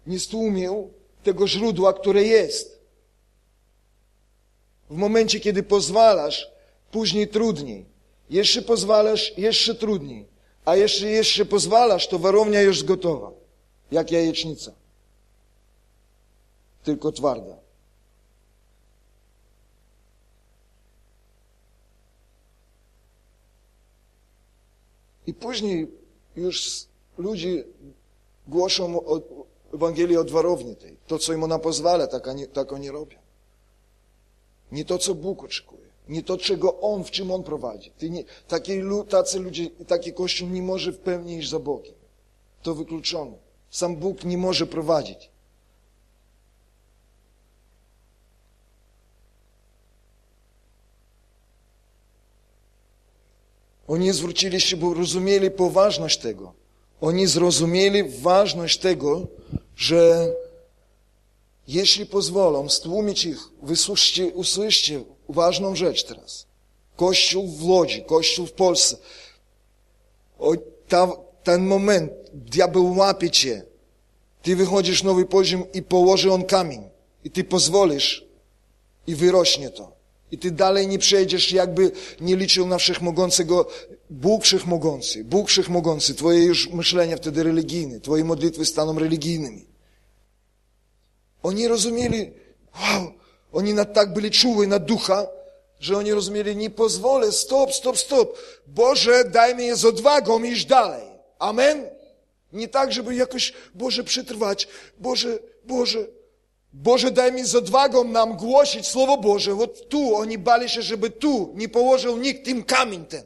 nie stłumił tego źródła, które jest. W momencie, kiedy pozwalasz, później trudniej. Jeszcze pozwalasz, jeszcze trudniej. A jeszcze, jeszcze pozwalasz, to warownia już gotowa. Jak jajecznica. Tylko twarda. I później już ludzie głoszą Ewangelię od warowni tej. To, co im ona pozwala, tak, oni, tak oni robią. Nie to, co Bóg oczekuje. Nie to, czego On, w czym On prowadzi. Ty nie, tacy ludzie, taki Kościół nie może w pełni iść za Bogiem. To wykluczone. Sam Bóg nie może prowadzić. Oni zwrócili się, bo rozumieli poważność tego. Oni zrozumieli ważność tego, że jeśli pozwolą stłumić ich, wysłuchajcie, usłyszcie ważną rzecz teraz. Kościół w Łodzi, Kościół w Polsce. O, ta, ten moment, diabeł łapie cię. Ty wychodzisz nowy poziom i położy on kamień. I ty pozwolisz i wyrośnie to. I ty dalej nie przejdziesz, jakby nie liczył na wszechmogącego, Bóg wszechmogący, Bóg wszechmogący. Twoje już myślenia wtedy religijne, twoje modlitwy staną religijnymi. Oni rozumieli, wow, oni na tak byli czuły na ducha, że oni rozumieli, nie pozwolę, stop, stop, stop. Boże, daj mi je z odwagą iść dalej. Amen? Nie tak, żeby jakoś, Boże, przetrwać. Boże, Boże, Boże, daj mi z odwagą nam głosić Słowo Boże. Od tu, oni bali się, żeby tu nie położył nikt im kamień ten.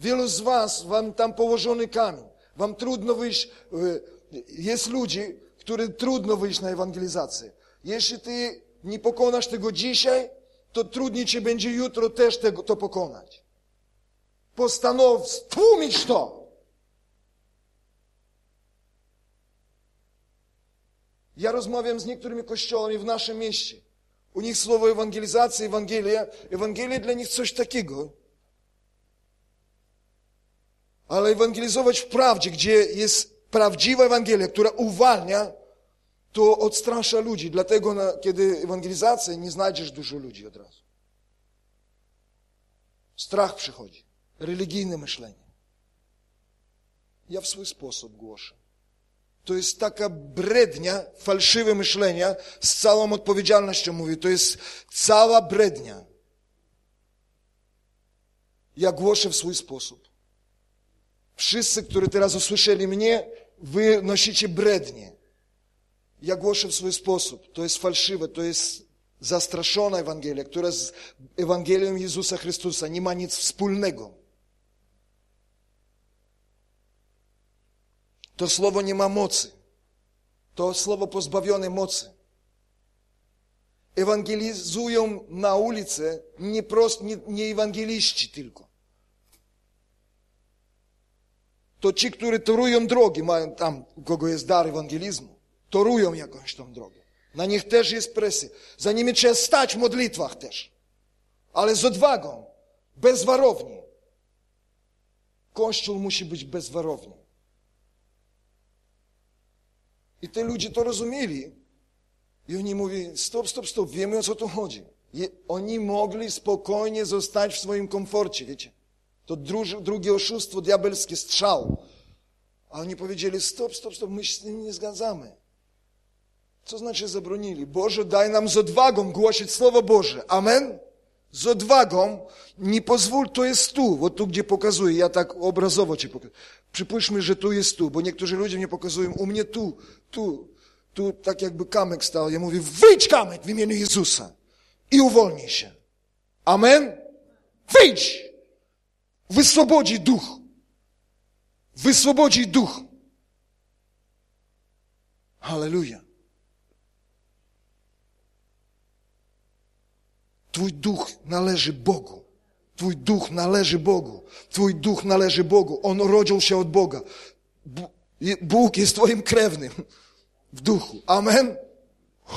Wielu z was, wam tam położony kamień. Wam trudno wyjść, y, jest ludzi, którym trudno wyjść na ewangelizację. Jeśli ty nie pokonasz tego dzisiaj, to trudniej ci będzie jutro też tego, to pokonać. Postanow stłumić to. Ja rozmawiam z niektórymi kościołami w naszym mieście. U nich słowo ewangelizacja, Ewangelia, Ewangelia dla nich coś takiego. Ale ewangelizować w prawdzie, gdzie jest prawdziwa Ewangelia, która uwalnia, to odstrasza ludzi. Dlatego, na, kiedy ewangelizacja, nie znajdziesz dużo ludzi od razu. Strach przychodzi, religijne myślenie. Ja w swój sposób głoszę. To jest taka brednia, fałszywe myślenia, z całą odpowiedzialnością mówię, to jest cała brednia. Ja głoszę w swój sposób. Wszyscy, którzy teraz usłyszeli mnie, wy nosicie brednie. Ja głoszę w swój sposób. To jest fałszywe, to jest zastraszona Ewangelia, która z Ewangelią Jezusa Chrystusa nie ma nic wspólnego. To słowo nie ma mocy. To słowo pozbawione mocy. Ewangelizują na ulicy nie, prost, nie, nie ewangeliści tylko. To ci, którzy torują drogi, mają tam, u kogo jest dar ewangelizmu, torują jakąś tą drogę. Na nich też jest presja. Za nimi trzeba stać w modlitwach też. Ale z odwagą, bez warowni. Kościół musi być bez warowni. I te ludzie to rozumieli. I oni mówili, stop, stop, stop, wiemy o co tu chodzi. I oni mogli spokojnie zostać w swoim komforcie, wiecie. To drugi, drugie oszustwo, diabelskie strzał. A oni powiedzieli, stop, stop, stop, my się z tym nie zgadzamy. Co znaczy zabronili? Boże, daj nam z odwagą głosić Słowo Boże. Amen? Z odwagą. Nie pozwól, to jest tu, bo tu, gdzie pokazuję. Ja tak obrazowo Ci pokazuję. Przypuśćmy, że tu jest tu, bo niektórzy ludzie mnie pokazują, u mnie tu, tu, tu tak jakby kamek stał. Ja mówię, wyjdź kamek w imieniu Jezusa i uwolnij się. Amen? Wyjdź! Wyswobodzi duch. Wyswobodzi duch. Halleluja. Twój duch należy Bogu. Twój duch należy Bogu. Twój duch należy Bogu. On rodził się od Boga. Bóg jest Twoim krewnym w duchu. Amen?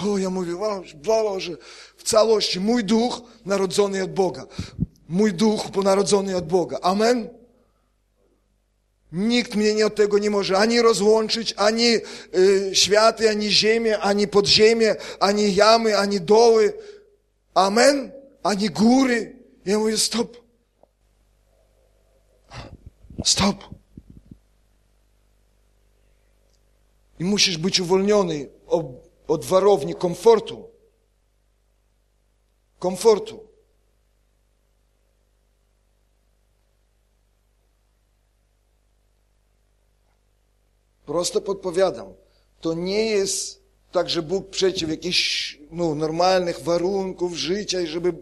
O, ja mówię, wow, że w całości mój duch narodzony od Boga. Mój duch ponarodzony od Boga. Amen? Nikt mnie nie od tego nie może ani rozłączyć, ani y, światy, ani ziemię, ani podziemie, ani jamy, ani doły. Amen? Ani góry. Ja mówię, stop. Stop. I musisz być uwolniony od warowni komfortu. Komfortu. Prosto podpowiadam. To nie jest tak, że Bóg przeciw jakichś no, normalnych warunków życia żeby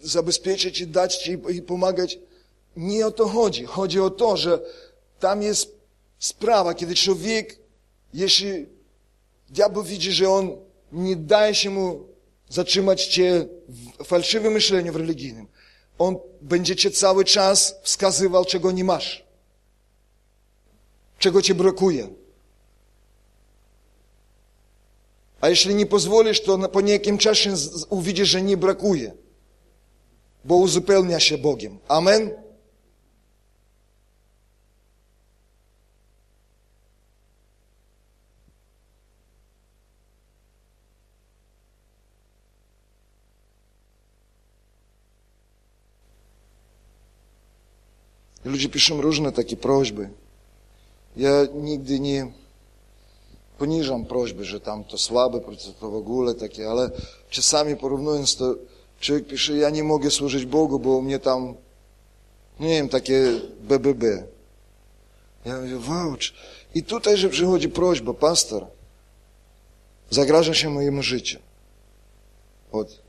zabezpieczyć i dać Ci i pomagać. Nie o to chodzi. Chodzi o to, że tam jest sprawa, kiedy człowiek, jeśli diabeł widzi, że on nie daje się mu zatrzymać Cię w fałszywym myśleniu w religijnym, on będzie Cię cały czas wskazywał, czego nie masz. Czego Ci brakuje. A jeśli nie pozwolisz, to po niejakim czasie uwidzisz, że nie brakuje, bo uzupełnia się Bogiem. Amen? Ludzie piszą różne takie prośby. Ja nigdy nie poniżam prośby, że tam to słabe, to w ogóle takie, ale czasami porównując to, człowiek pisze, ja nie mogę służyć Bogu, bo u mnie tam, nie wiem, takie BBB. Ja mówię, waucz. I tutaj, że przychodzi prośba, pastor, zagraża się mojemu życiu. Od,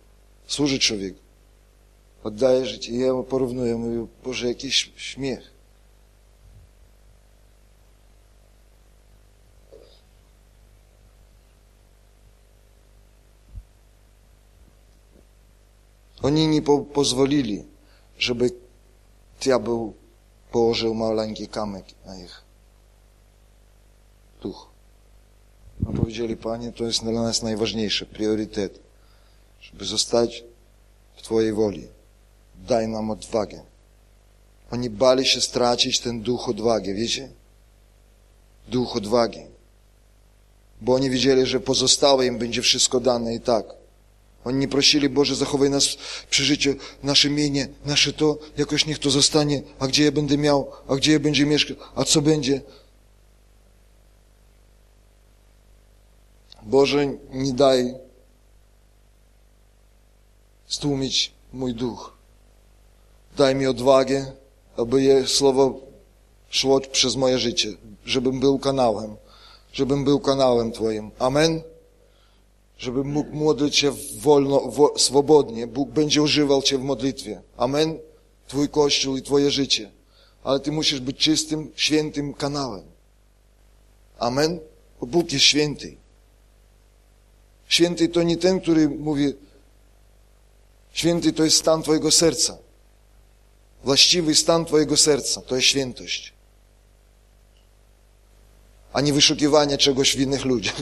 służy człowiek. Oddaje życie. I ja porównuję, mówię, Boże, jakiś śmiech. Oni nie po pozwolili, żeby diabeł położył maleńki kamyk na ich duch. No powiedzieli, Panie, to jest dla nas najważniejszy priorytet, żeby zostać w Twojej woli. Daj nam odwagę. Oni bali się stracić ten duch odwagi, wiecie? Duch odwagi. Bo oni wiedzieli, że pozostałe im będzie wszystko dane i tak. Oni nie prosili, Boże, zachowaj nas przy życiu, nasze mienie, nasze to, jakoś niech to zostanie, a gdzie ja będę miał, a gdzie ja będzie mieszkał, a co będzie? Boże, nie daj stłumić mój duch. Daj mi odwagę, aby je słowo szło przez moje życie, żebym był kanałem, żebym był kanałem Twoim. Amen żeby mógł modlić się wolno, wo, swobodnie. Bóg będzie używał Cię w modlitwie. Amen. Twój Kościół i Twoje życie. Ale Ty musisz być czystym, świętym kanałem. Amen. Bo Bóg jest święty. Święty to nie ten, który mówi, święty to jest stan Twojego serca. Właściwy stan Twojego serca to jest świętość. A nie wyszukiwanie czegoś w innych ludziach.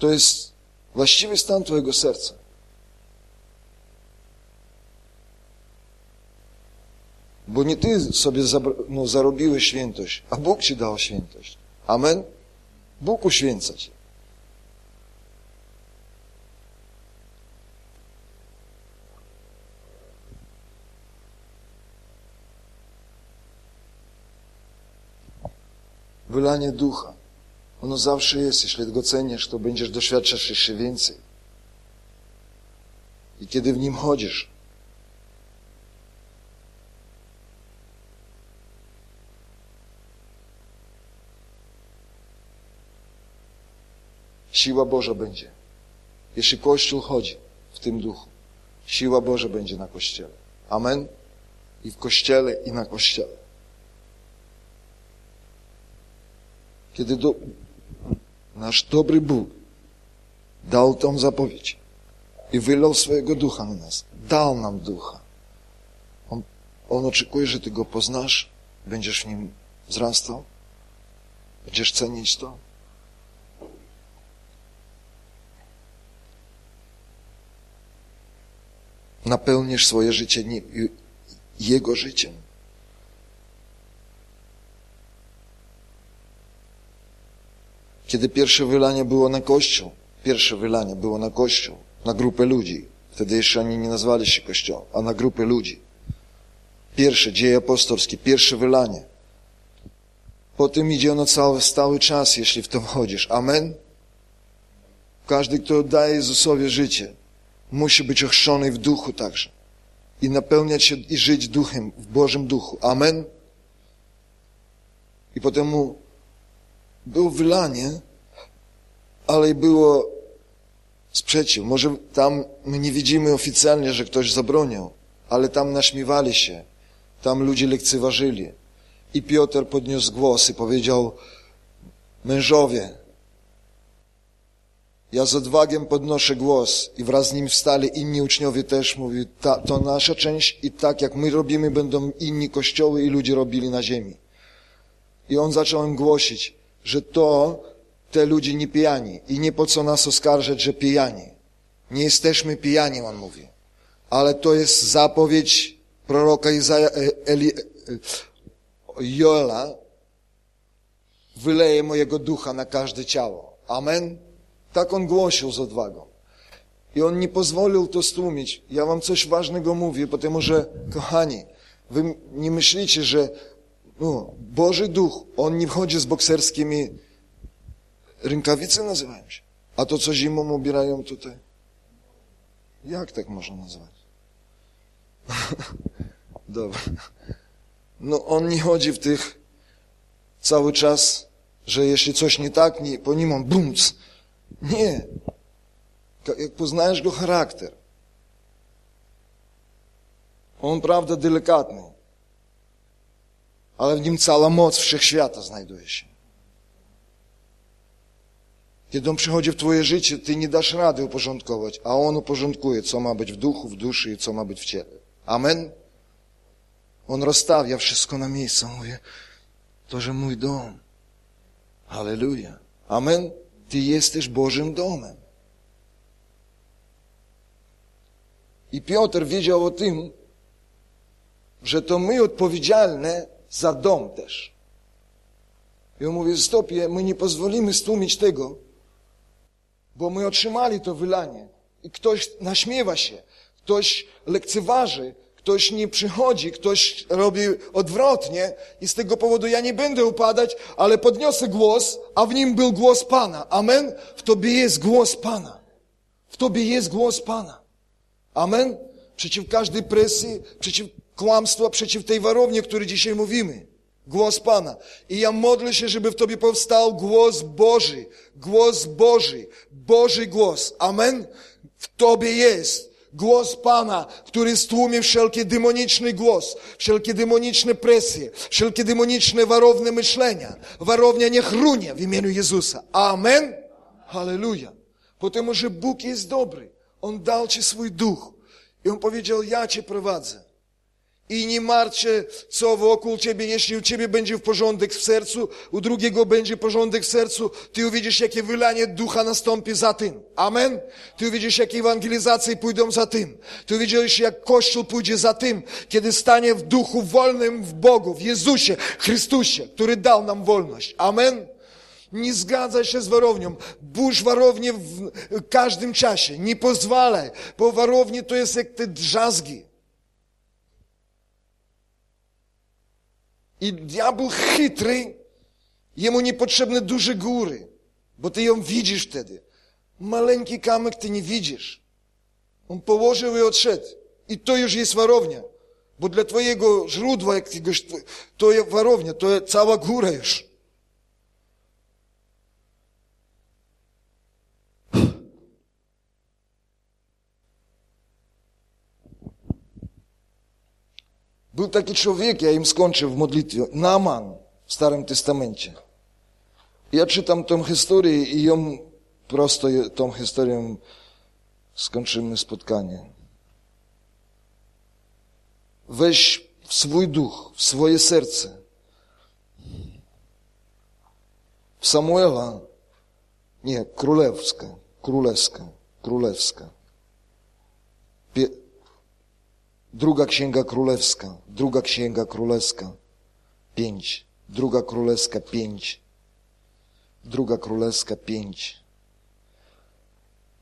To jest właściwy stan Twojego serca. Bo nie Ty sobie no, zarobiłeś świętość, a Bóg Ci dał świętość. Amen? Bóg uświęca Cię. Wylanie ducha. Ono zawsze jest. Jeśli go cenisz, to będziesz doświadczać jeszcze więcej. I kiedy w nim chodzisz, siła Boża będzie. Jeśli Kościół chodzi w tym duchu, siła Boża będzie na Kościele. Amen? I w Kościele, i na Kościele. Kiedy do, nasz dobry Bóg dał tą zapowiedź i wylał swojego ducha na nas. Dał nam ducha. On, on oczekuje, że ty go poznasz, będziesz w nim wzrastał, będziesz cenić to. Napełnisz swoje życie Jego życiem. Kiedy pierwsze wylanie było na Kościół, pierwsze wylanie było na Kościół, na grupę ludzi. Wtedy jeszcze oni nie nazwali się Kościołem, a na grupę ludzi. Pierwsze, dzieje apostolskie, pierwsze wylanie. Potem idzie ono cały, stały czas, jeśli w to wchodzisz. Amen? Każdy, kto oddaje Jezusowi życie, musi być ochrzczony w duchu także. I napełniać się i żyć duchem, w Bożym duchu. Amen? I potem mu było wylanie, ale było sprzeciw. Może tam my nie widzimy oficjalnie, że ktoś zabronił, ale tam naśmiewali się, tam ludzie lekceważyli. I Piotr podniósł głos i powiedział, mężowie, ja z odwagiem podnoszę głos i wraz z nim wstali inni uczniowie też, mówi, ta, to nasza część i tak jak my robimy, będą inni kościoły i ludzie robili na ziemi. I on zaczął im głosić, że to te ludzie nie pijani i nie po co nas oskarżać, że pijani. Nie jesteśmy pijani, on mówi. Ale to jest zapowiedź proroka Izaja, e, Eli, e, Joela. Wyleję mojego ducha na każde ciało. Amen? Tak on głosił z odwagą. I on nie pozwolił to stłumić. Ja wam coś ważnego mówię, potem że, kochani, wy nie myślicie, że no, Boży Duch, On nie wchodzi z bokserskimi rękawice nazywają się. A to, co zimą ubierają tutaj. Jak tak można nazwać? Dobra. No on nie chodzi w tych cały czas, że jeśli coś nie tak, nie, po nim on bumc. Nie. Jak poznajesz go charakter, on, prawda, delikatny, ale w nim cała moc wszechświata znajduje się. Kiedy on przychodzi w twoje życie, ty nie dasz rady uporządkować, a on uporządkuje, co ma być w duchu, w duszy i co ma być w ciele. Amen? On rozstawia wszystko na miejsce. On mówi, to, że mój dom. Halleluja. Amen? Ty jesteś Bożym domem. I Piotr wiedział o tym, że to my odpowiedzialne za dom też. I on mówi, stopie, my nie pozwolimy stłumić tego, bo my otrzymali to wylanie. I ktoś naśmiewa się, ktoś lekceważy, ktoś nie przychodzi, ktoś robi odwrotnie i z tego powodu ja nie będę upadać, ale podniosę głos, a w nim był głos Pana. Amen? W Tobie jest głos Pana. W Tobie jest głos Pana. Amen? Przeciw każdej presji, przeciw kłamstwa, przeciw tej warowni, o której dzisiaj mówimy. Głos Pana. I ja modlę się, żeby w Tobie powstał głos Boży. Głos Boży. Boży głos. Amen? W Tobie jest głos Pana, który stłumie wszelkie demoniczny głos, wszelkie demoniczne presje, wszelkie demoniczne warowne myślenia. Warownia niech runie w imieniu Jezusa. Amen? Halleluja. Потому że Bóg jest dobry. On dał Ci swój duch. I On powiedział, ja Cię prowadzę. I nie martw co wokół ciebie, jeśli u ciebie będzie porządek w sercu, u drugiego będzie porządek w sercu, ty uwidzisz, jakie wylanie ducha nastąpi za tym. Amen? Ty uwidzisz, jakie ewangelizacje pójdą za tym. Ty uwidzisz, jak Kościół pójdzie za tym, kiedy stanie w duchu wolnym w Bogu, w Jezusie, Chrystusie, który dał nam wolność. Amen? Nie zgadzaj się z warownią. Burz warownię w każdym czasie. Nie pozwalaj, bo warownie to jest jak te drzazgi. I diabeł chytry, jemu niepotrzebne duże góry, bo ty ją widzisz wtedy. Maleńki kamyk ty nie widzisz. On położył i odszedł. I to już jest warownia. Bo dla twojego źródła jakiegoś, to warownia, to cała góra już. Był taki człowiek, ja im skończę w modlitwie, Naaman w Starym Testamencie. Ja czytam tą historię i ją prosto tą historią skończymy spotkanie. Weź w swój duch, w swoje serce. W Samuela, nie, królewska, królewska, królewska. Druga Księga Królewska, druga Księga Królewska, pięć, druga Królewska, pięć, druga Królewska, pięć.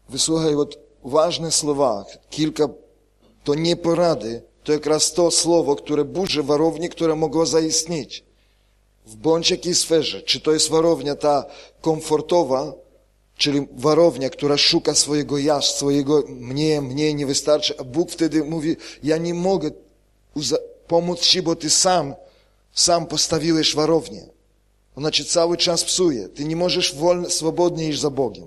Wysłuchaj od ważne słowa, kilka, to nie porady, to raz to słowo, które burzy warownię, które mogło zaistnieć. W bądź jakiej sferze, czy to jest warownia ta komfortowa, Czyli warownia, która szuka swojego ja, swojego mnie, mnie nie wystarczy, a Bóg wtedy mówi, ja nie mogę pomóc Ci, bo Ty sam, sam postawiłeś warownię. Ona Cię cały czas psuje. Ty nie możesz wolno, swobodnie iść za Bogiem.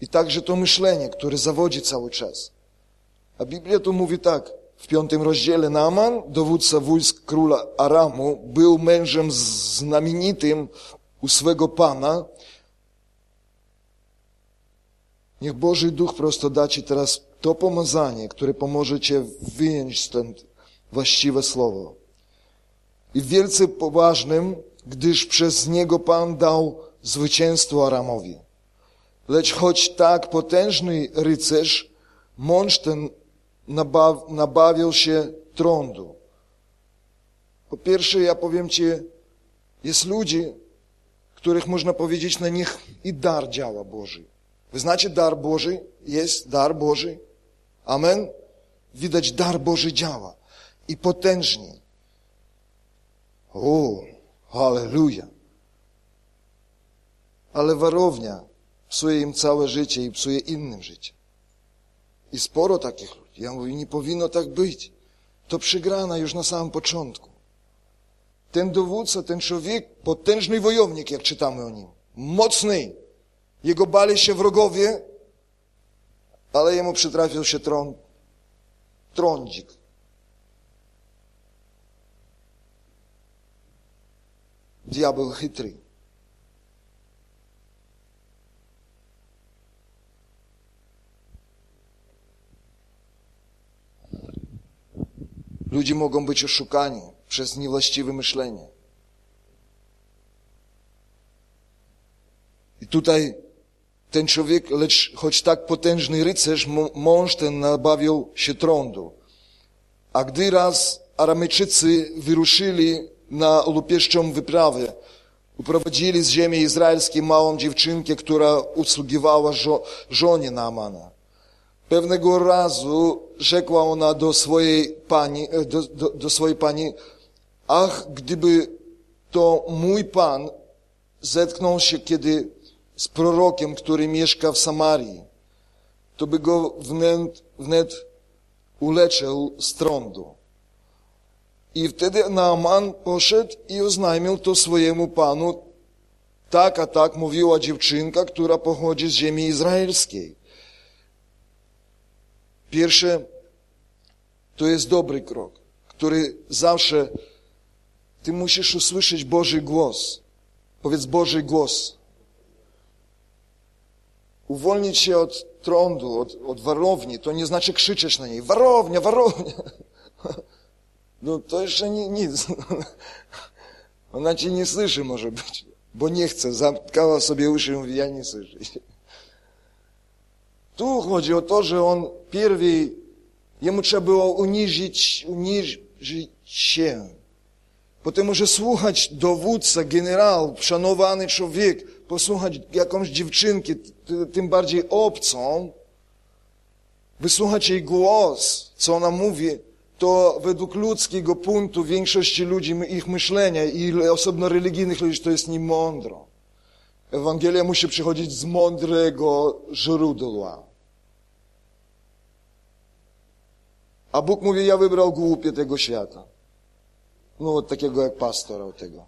I także to myślenie, które zawodzi cały czas. A Biblia tu mówi tak, w piątym rozdziale Naaman, dowódca wojsk króla Aramu, był mężem znamienitym u swego Pana, niech Boży Duch prosto da Ci teraz to pomazanie, które pomoże Cię wyjąć stąd właściwe słowo. I wielce poważnym, gdyż przez niego Pan dał zwycięstwo Aramowi. Lecz choć tak potężny rycerz, mąż ten nabaw, nabawiał się trądu. Po pierwsze, ja powiem Ci, jest ludzi, których można powiedzieć na nich i dar działa Boży. Wy znacie dar Boży? Jest dar Boży? Amen? Widać, dar Boży działa. I potężnie. O, halleluja. Ale warownia psuje im całe życie i psuje innym życie. I sporo takich ludzi. Ja mówię, nie powinno tak być. To przegrana już na samym początku. Ten dowódca, ten człowiek, potężny wojownik, jak czytamy o nim. Mocny. Jego bali się wrogowie, ale jemu przytrafił się tron, trądzik. Diabeł chytry. Ludzie mogą być oszukani przez niewłaściwe myślenie. I tutaj ten człowiek, lecz choć tak potężny rycerz, mąż ten nabawił się trądu. A gdy raz Aramejczycy wyruszyli na lupieszczą wyprawę, uprowadzili z ziemi izraelskiej małą dziewczynkę, która usługiwała żo żonie Naamana. Pewnego razu rzekła ona do swojej pani, e, do, do, do swojej pani, ach, gdyby to mój pan zetknął się kiedy z prorokiem, który mieszka w Samarii, to by go wnet, wnet uleczył z trądu. I wtedy Naaman poszedł i oznajmił to swojemu panu. Tak, a tak mówiła dziewczynka, która pochodzi z ziemi izraelskiej. Pierwsze, to jest dobry krok, który zawsze ty musisz usłyszeć Boży głos. Powiedz Boży głos. Uwolnić się od trądu, od, od warowni, to nie znaczy krzyczeć na niej. Warownia, warownia. No to jeszcze nie, nic. Ona cię nie słyszy może być, bo nie chce. Zamknęła sobie uszy i mówi, ja nie słyszę. Tu chodzi o to, że on pierwej, jemu trzeba było uniżyć, uniżyć się. Potem może słuchać dowódca, generał, szanowany człowiek, posłuchać jakąś dziewczynkę, tym bardziej obcą, wysłuchać jej głos, co ona mówi, to według ludzkiego punktu większości ludzi, ich myślenia i osobno religijnych ludzi, to jest niemądro. Ewangelia musi przychodzić z mądrego źródła. A Bóg mówi, ja wybrał głupie tego świata. No od takiego jak pastora od tego.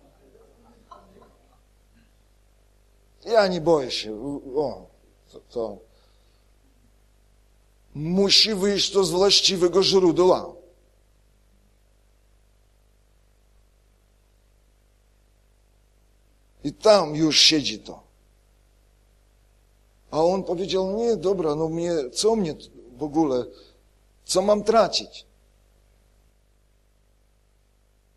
Ja nie boję się. O, to, to. Musi wyjść to z właściwego źródła. I tam już siedzi to. A on powiedział, nie, dobra, no mnie, co mnie w ogóle, co mam tracić?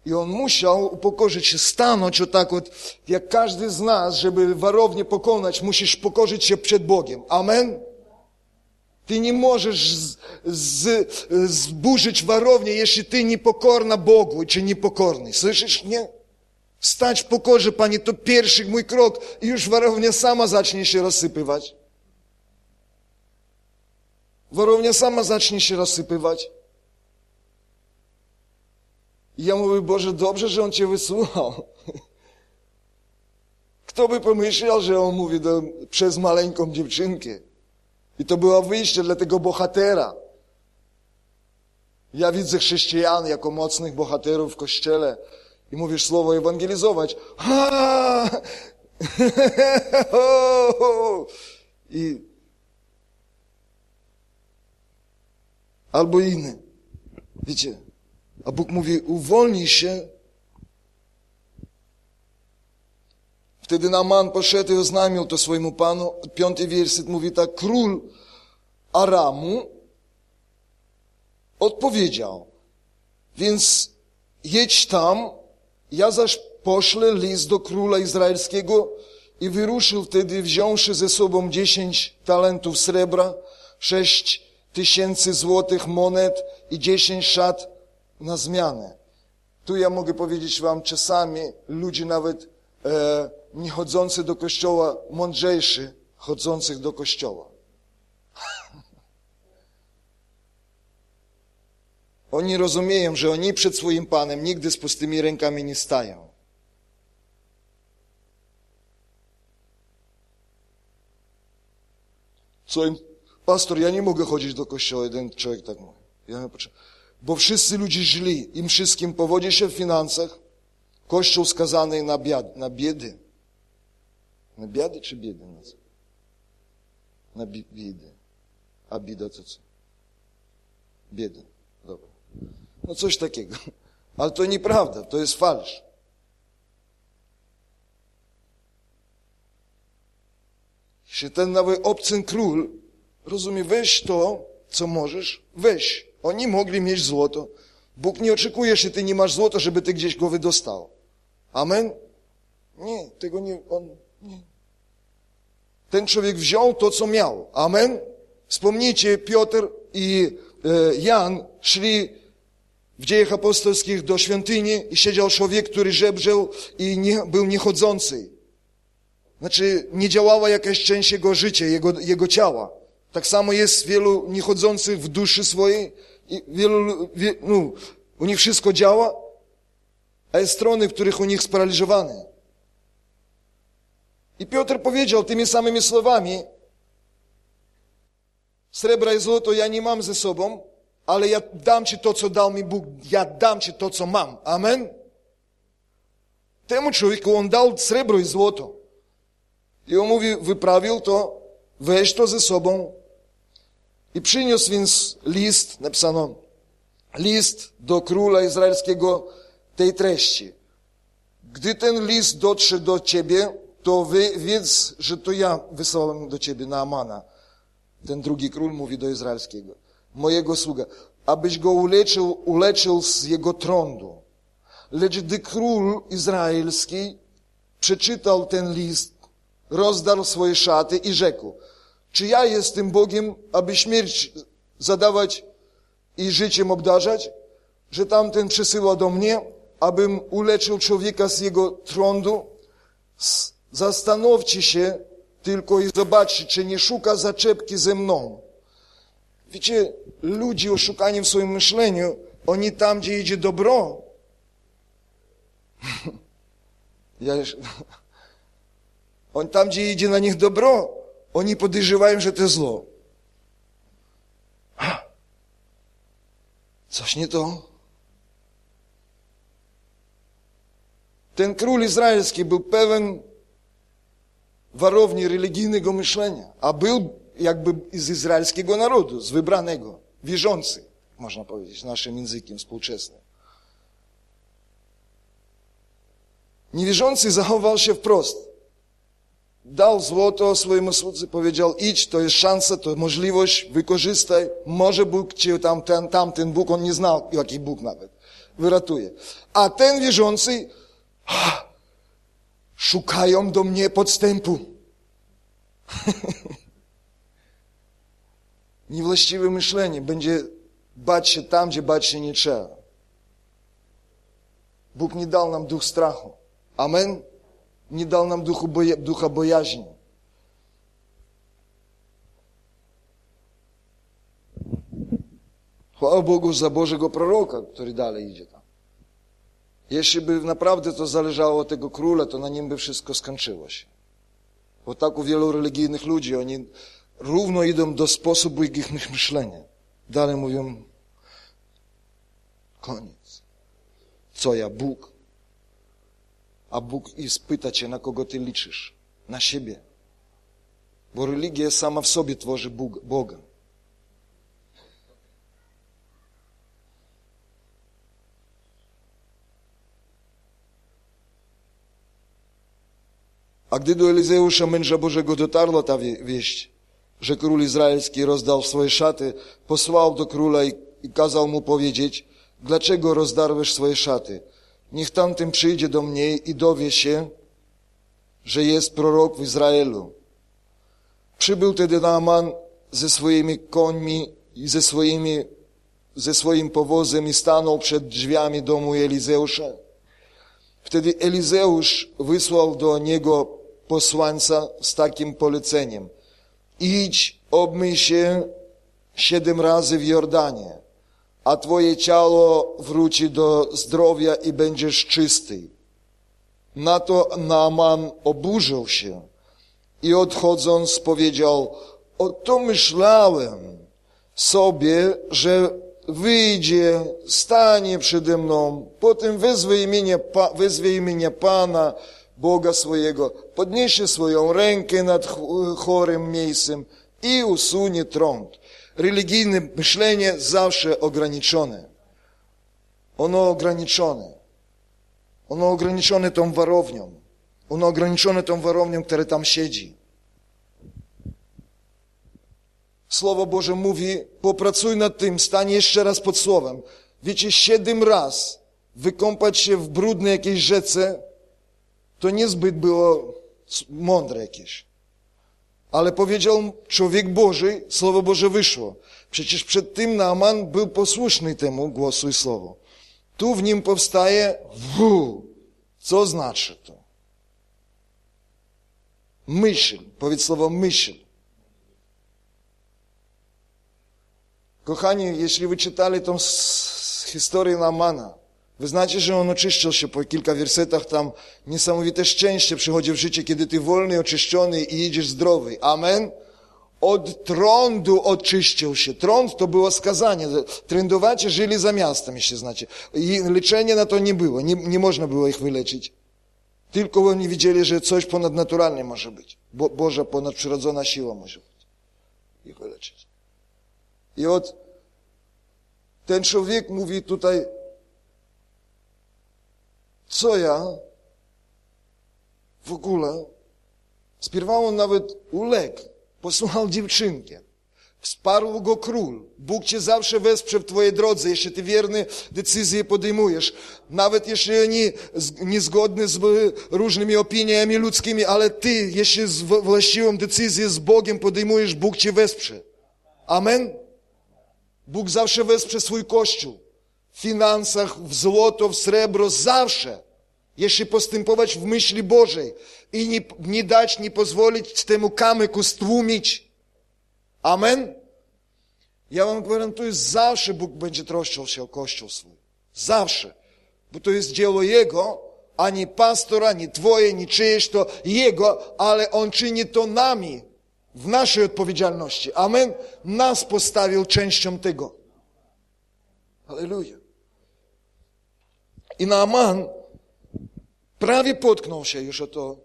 I on musiał upokorzyć się, stanąć o tak od, jak każdy z nas, żeby warownie pokonać, musisz pokorzyć się przed Bogiem. Amen? Ty nie możesz z, z, zburzyć warownię, jeśli ty niepokorna Bogu, czy niepokorny. Słyszysz? Nie? Stać w pokorze, Panie, to pierwszy mój krok i już warownia sama zacznie się rozsypywać. Warownia sama zacznie się rozsypywać. I ja mówię, Boże, dobrze, że On Cię wysłuchał. Kto by pomyślał, że On mówi do, przez maleńką dziewczynkę. I to było wyjście dla tego bohatera. Ja widzę chrześcijan jako mocnych bohaterów w Kościele i mówisz słowo ewangelizować. I albo inny. Wiecie, a Bóg mówi, uwolnij się. Wtedy Naman poszedł i oznajmił to swojemu panu. Piąty wierset mówi tak, król Aramu odpowiedział, więc jedź tam, ja zaś poszlę list do króla izraelskiego i wyruszył wtedy, wziąwszy ze sobą dziesięć talentów srebra, sześć tysięcy złotych monet i dziesięć szat na zmianę. Tu ja mogę powiedzieć wam, czasami ludzie nawet e, nie chodzący do kościoła, mądrzejszy chodzących do kościoła. Oni rozumieją, że oni przed swoim Panem nigdy z pustymi rękami nie stają. Co im, pastor, ja nie mogę chodzić do kościoła, jeden człowiek tak mówi. Ja bo wszyscy ludzie źli, im wszystkim powodzi się w finansach, Kościół skazany na, biad, na biedy. Na biady czy biedy? Na biedy. A bida to co? Biedy. Dobra. No coś takiego. Ale to nieprawda, to jest falsz. Jeśli ten nowy obcy król rozumie, weź to, co możesz, weź. Oni mogli mieć złoto. Bóg nie oczekuje, że ty nie masz złota, żeby ty gdzieś go wydostał. Amen? Nie, tego nie, on, nie. Ten człowiek wziął to, co miał. Amen? Wspomnijcie, Piotr i e, Jan szli w dziejach apostolskich do świątyni i siedział człowiek, który żebrzał i nie, był niechodzący. Znaczy, nie działała jakaś część jego życia, jego, jego ciała. Tak samo jest wielu niechodzących w duszy swojej, wielu, wie, no, u nich wszystko działa, a jest strony, w których u nich sparaliżowane. I Piotr powiedział tymi samymi słowami, srebra i złoto ja nie mam ze sobą, ale ja dam Ci to, co dał mi Bóg. Ja dam Ci to, co mam. Amen? Temu człowieku on dał srebro i złoto. I on mówi, wyprawił to, weź to ze sobą. I przyniósł więc list, napisano, list do króla izraelskiego tej treści. Gdy ten list dotrze do ciebie, to wy, wiedz, że to ja wysłałem do ciebie na Amana. Ten drugi król mówi do izraelskiego. Mojego sługa, abyś go uleczył, uleczył z jego trądu. Lecz gdy król izraelski przeczytał ten list, rozdarł swoje szaty i rzekł, czy ja jestem Bogiem, aby śmierć zadawać i życiem obdarzać? Że tamten przysyła do mnie, abym uleczył człowieka z jego trądu? Zastanówcie się tylko i zobaczcie, czy nie szuka zaczepki ze mną. Wiecie, ludzie oszukani w swoim myśleniu, oni tam, gdzie idzie dobro, ja już, on tam, gdzie idzie na nich dobro, oni podejrzewają, że to zło. Coś nie to. Ten król izraelski był pełen warowni religijnego myślenia, a był jakby z izraelskiego narodu, z wybranego, wierzący, można powiedzieć, naszym językiem współczesnym. Niewierzący zachował się wprost. Dał złoto swojemu słudzy, powiedział, idź, to jest szansa, to możliwość, wykorzystaj. Może Bóg cię tam, ten, tamten Bóg, on nie znał, jaki Bóg nawet, wyratuje. A ten wierzący, ah, szukają do mnie podstępu. Niewłaściwe myślenie będzie bać się tam, gdzie bać się nie trzeba. Bóg nie dał nam duch strachu. Amen? Nie dał nam duchu boja, ducha bojaźni. Chwała Bogu za Bożego proroka, który dalej idzie tam. Jeśli by naprawdę to zależało od tego króla, to na nim by wszystko skończyło się. Bo tak u wielu religijnych ludzi, oni równo idą do sposobu ich myślenia. Dalej mówią, koniec. Co ja, Bóg? A Bóg i spyta cię, na kogo ty liczysz. Na siebie. Bo religia sama w sobie tworzy Bóg, Boga. A gdy do Elizeusza, męża Bożego, dotarła ta wieść, że król izraelski rozdał swoje szaty, posłał do króla i, i kazał mu powiedzieć, dlaczego rozdarłeś swoje szaty? Niech tamten przyjdzie do mnie i dowie się, że jest prorok w Izraelu. Przybył tedy Naaman ze swoimi końmi i ze, swoimi, ze swoim powozem i stanął przed drzwiami domu Elizeusza. Wtedy Elizeusz wysłał do niego posłańca z takim poleceniem. Idź, obmyj się siedem razy w Jordanie, a twoje ciało wróci do zdrowia i będziesz czysty. Na to Naaman oburzył się i odchodząc powiedział, oto myślałem sobie, że wyjdzie, stanie przede mną, potem wezwie imienia, wezwie imienia Pana, Boga swojego, podniesie swoją rękę nad chorym miejscem i usunie trąd. Religijne myślenie zawsze ograniczone. Ono ograniczone. Ono ograniczone tą warownią. Ono ograniczone tą warownią, która tam siedzi. Słowo Boże mówi, popracuj nad tym, stań jeszcze raz pod słowem. Wiecie, siedem raz wykąpać się w brudnej jakiejś rzece, to niezbyt było mądre jakieś. Ale powiedział człowiek Boży, Słowo Boże wyszło. Przecież przed tym Naaman był posłuszny temu głosu i słowu. Tu w nim powstaje w. Co znaczy to? Myśl. Powiedz słowo myśl. Kochani, jeśli wy czytali tą historię Naamana, wy że on oczyszczał się po kilka wersetach, tam niesamowite szczęście przychodzi w życie, kiedy ty wolny, oczyszczony i idziesz zdrowy. Amen? Od trądu oczyścił się. Trąd to było skazanie. Trędowacie żyli za miastem, jeśli znacie. I leczenia na to nie było. Nie, nie można było ich wyleczyć. Tylko oni widzieli, że coś ponadnaturalne może być. Bo, Boża ponadprzyrodzona siła może być. Ich wyleczyć. I od ten człowiek mówi tutaj, co ja w ogóle, spierwa on nawet uległ, posłuchał dziewczynkę. Wsparł go król. Bóg cię zawsze wesprze w twojej drodze, jeśli ty wierne decyzje podejmujesz. Nawet jeśli oni niezgodne z różnymi opiniami ludzkimi, ale ty, jeśli z właściwą decyzję z Bogiem podejmujesz, Bóg cię wesprze. Amen? Bóg zawsze wesprze swój Kościół. Finansach, w złoto, w srebro, zawsze. Jeśli postępować w myśli Bożej i nie, nie dać, nie pozwolić temu kamyku stłumić. Amen? Ja wam gwarantuję, zawsze Bóg będzie troszczył się o Kościół swój. Zawsze. Bo to jest dzieło Jego, a nie pastora, nie Twoje, nie czyjeś, to Jego, ale On czyni to nami, w naszej odpowiedzialności. Amen. Nas postawił częścią tego. Aleluja. I Naaman prawie potknął się już o to.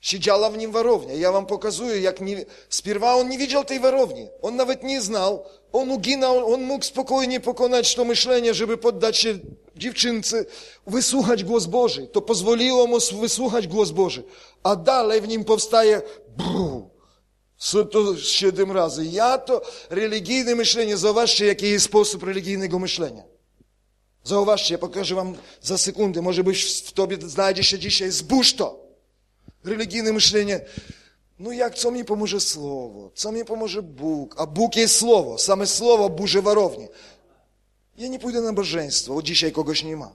Siedziała w nim warownia. Ja wam pokazuję, jak nie... Spierwa on nie widział tej warowni. On nawet nie znał. On uginał, on mógł spokojnie pokonać to myślenie, żeby poddać się dziewczynce, wysłuchać głos Boży. To pozwoliło mu wysłuchać głos Boży. A dalej w nim powstaje brrr, to siedem razy? Ja to religijne myślenie. Zauważcie, jaki jest sposób religijnego myślenia. Zauważcie, ja pokażę wam za sekundę. Może być w tobie znajdzie się dzisiaj. Zbóż to. Religijne myślenie. No jak, co mi pomoże Słowo? Co mi pomoże Bóg? A Bóg jest Słowo. Same Słowo burzy warownie. Ja nie pójdę na bożeństwo, bo dzisiaj kogoś nie ma.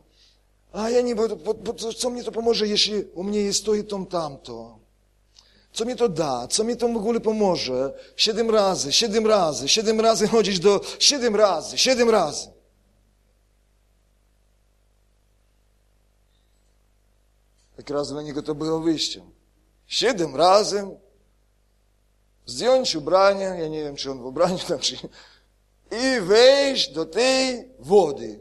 A ja nie, bo, bo, bo co mnie to pomoże, jeśli u mnie jest to i to tamto? Co mi to da? Co mi to w ogóle pomoże? Siedem razy, siedem razy, siedem razy chodzić do... Siedem razy, siedem razy. Tak raz niego to było wyjściem. Siedem razy zdjąć ubranie, ja nie wiem, czy on w ubraniu tam. I wejść do tej wody.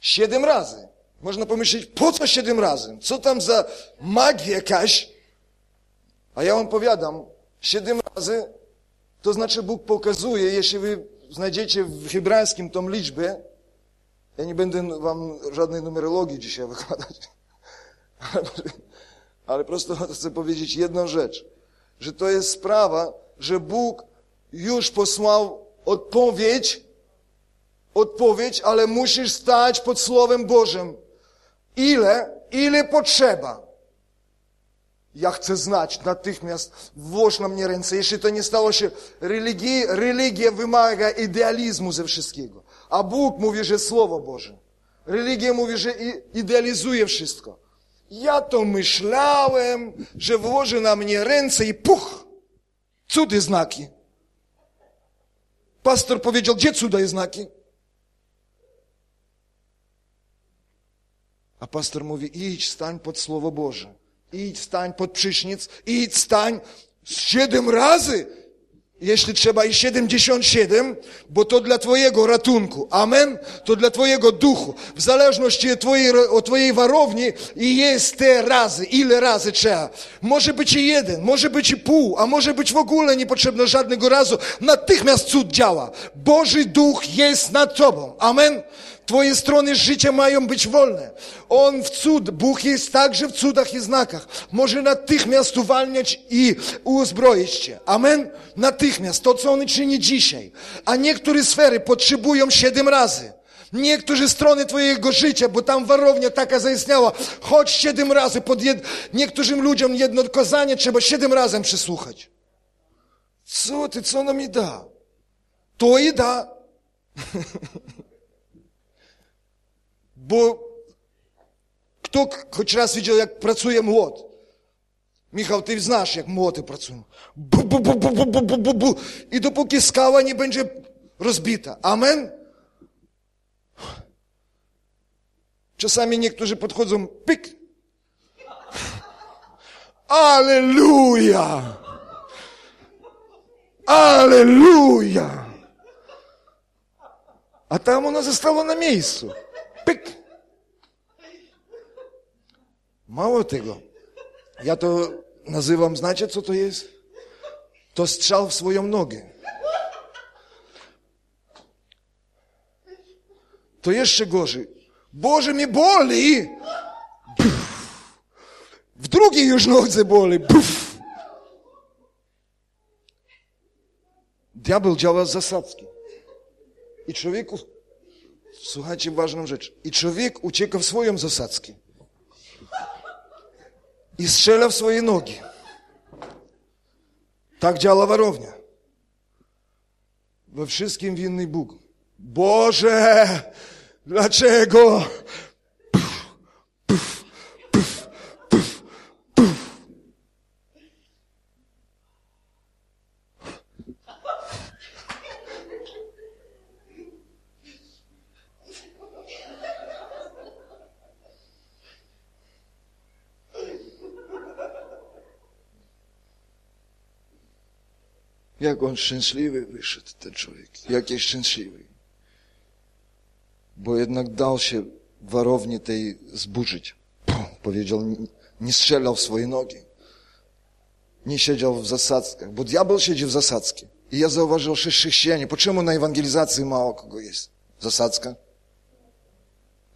Siedem razy. Można pomyśleć, po co siedem razy? Co tam za magia jakaś? A ja wam powiadam, siedem razy, to znaczy Bóg pokazuje, jeśli wy znajdziecie w hebrajskim tą liczbę, ja nie będę wam żadnej numerologii dzisiaj wykładać, ale, prosto chcę powiedzieć jedną rzecz, że to jest sprawa, że Bóg już posłał odpowiedź, odpowiedź, ale musisz stać pod Słowem Bożym. Ile, ile potrzeba. Ja chcę znać natychmiast, włóż na mnie ręce. Jeśli to nie stało się, religii, religia wymaga idealizmu ze wszystkiego. A Bóg mówi, że Słowo Boże. Religia mówi, że idealizuje wszystko. Ja to myślałem, że włoży na mnie ręce i puch! Cudy znaki. Pastor powiedział, gdzie cuda i znaki? A pastor mówi, idź, stań pod Słowo Boże. Idź, stań pod prysznic, idź, stań siedem razy jeśli trzeba i 77, bo to dla Twojego ratunku. Amen? To dla Twojego duchu. W zależności od Twojej, od twojej warowni i jest te razy, ile razy trzeba. Może być i jeden, może być i pół, a może być w ogóle nie potrzebno żadnego razu. Natychmiast cud działa. Boży Duch jest nad Tobą. Amen? Twoje strony życia mają być wolne. On w cud, Bóg jest także w cudach i znakach. Może natychmiast uwalniać i uzbroić Cię. Amen? Natychmiast. To, co On czyni dzisiaj. A niektóre sfery potrzebują siedem razy. Niektóre strony Twojego życia, bo tam warownia taka zaistniała, choć siedem razy, pod jed... niektórym ludziom jedno kazanie trzeba siedem razy przysłuchać. Co Ty, co ono mi da? To i da. Bo kto choć raz widział, jak pracuje młot? Michał, ty znasz, jak młoty pracują. Bu, bu, bu, bu, bu, bu, bu, bu. I dopóki skała nie będzie rozbita. Amen? Czasami niektórzy podchodzą, pyk. Aleluja! Aleluja! A tam ona została na miejscu. Pyk. Mało tego. Ja to nazywam, znacie co to jest? To strzał w swoją nogę. To jeszcze gorzej. Boże, mnie boli! W drugiej już nodze boli. Diabeł działa zasadzki. I człowieku, słuchajcie ważną rzecz, i człowiek ucieka w swoją zasadzkę i strzela w swoje nogi. Tak działa warownia. We wszystkim winny Bóg. Boże, Jak on szczęśliwy wyszedł, ten człowiek. Jaki szczęśliwy. Bo jednak dał się warowni tej zburzyć. Powiedział, nie strzelał w swoje nogi. Nie siedział w zasadzkach, bo diabeł siedzi w zasadzce. I ja zauważył, że chrześcijanie, po czemu na ewangelizacji mało kogo jest? Zasadzka?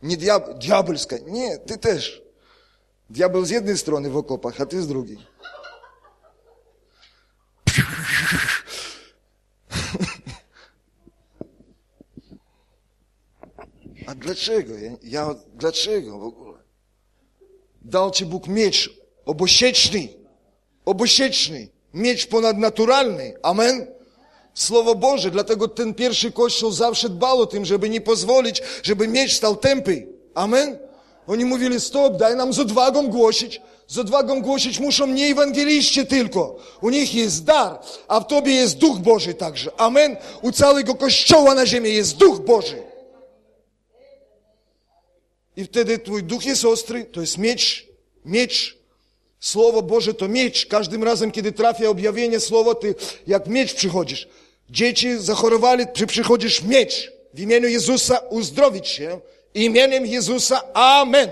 Nie diab diabelska. Nie, ty też. Diabeł z jednej strony w okopach, a ty z drugiej. A dlaczego? Ja, ja, dlaczego w ogóle? Dał ci Bóg miecz obosieczny, obosieczny, miecz ponadnaturalny. Amen? Słowo Boże, dlatego ten pierwszy kościół zawsze dbał o tym, żeby nie pozwolić, żeby miecz stał tępy. Amen? Oni mówili, stop, daj nam z odwagą głosić. Z odwagą głosić muszą nie ewangeliści tylko. U nich jest dar, a w tobie jest Duch Boży także. Amen? U całego Kościoła na ziemi jest Duch Boży. I wtedy twój duch jest ostry, to jest miecz, miecz. Słowo Boże to miecz. Każdym razem, kiedy trafia objawienie słowa, ty jak miecz przychodzisz. Dzieci zachorowali, ty przychodzisz miecz. W imieniu Jezusa uzdrowić się. Imieniem Jezusa Amen.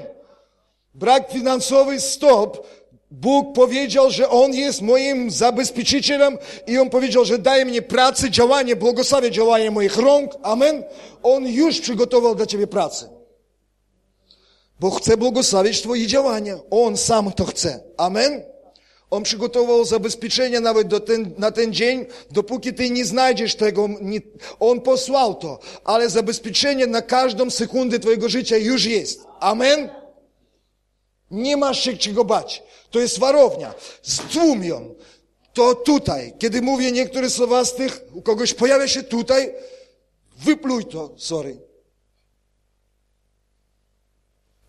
Brak finansowy stop. Bóg powiedział, że On jest moim zabezpieczycielem i On powiedział, że daje mnie pracę, działanie, błogosławie działanie moich rąk. Amen. On już przygotował dla Ciebie pracę. Bo chce błogosławić Twoje działania. On sam to chce. Amen. On przygotował zabezpieczenie nawet do ten, na ten dzień, dopóki Ty nie znajdziesz tego. Nie, on posłał to, ale zabezpieczenie na każdą sekundę Twojego życia już jest. Amen. Nie masz się czego bać. To jest warownia. Stłum ją. To tutaj. Kiedy mówię niektóre słowa z tych, u kogoś pojawia się tutaj, wypluj to, sorry.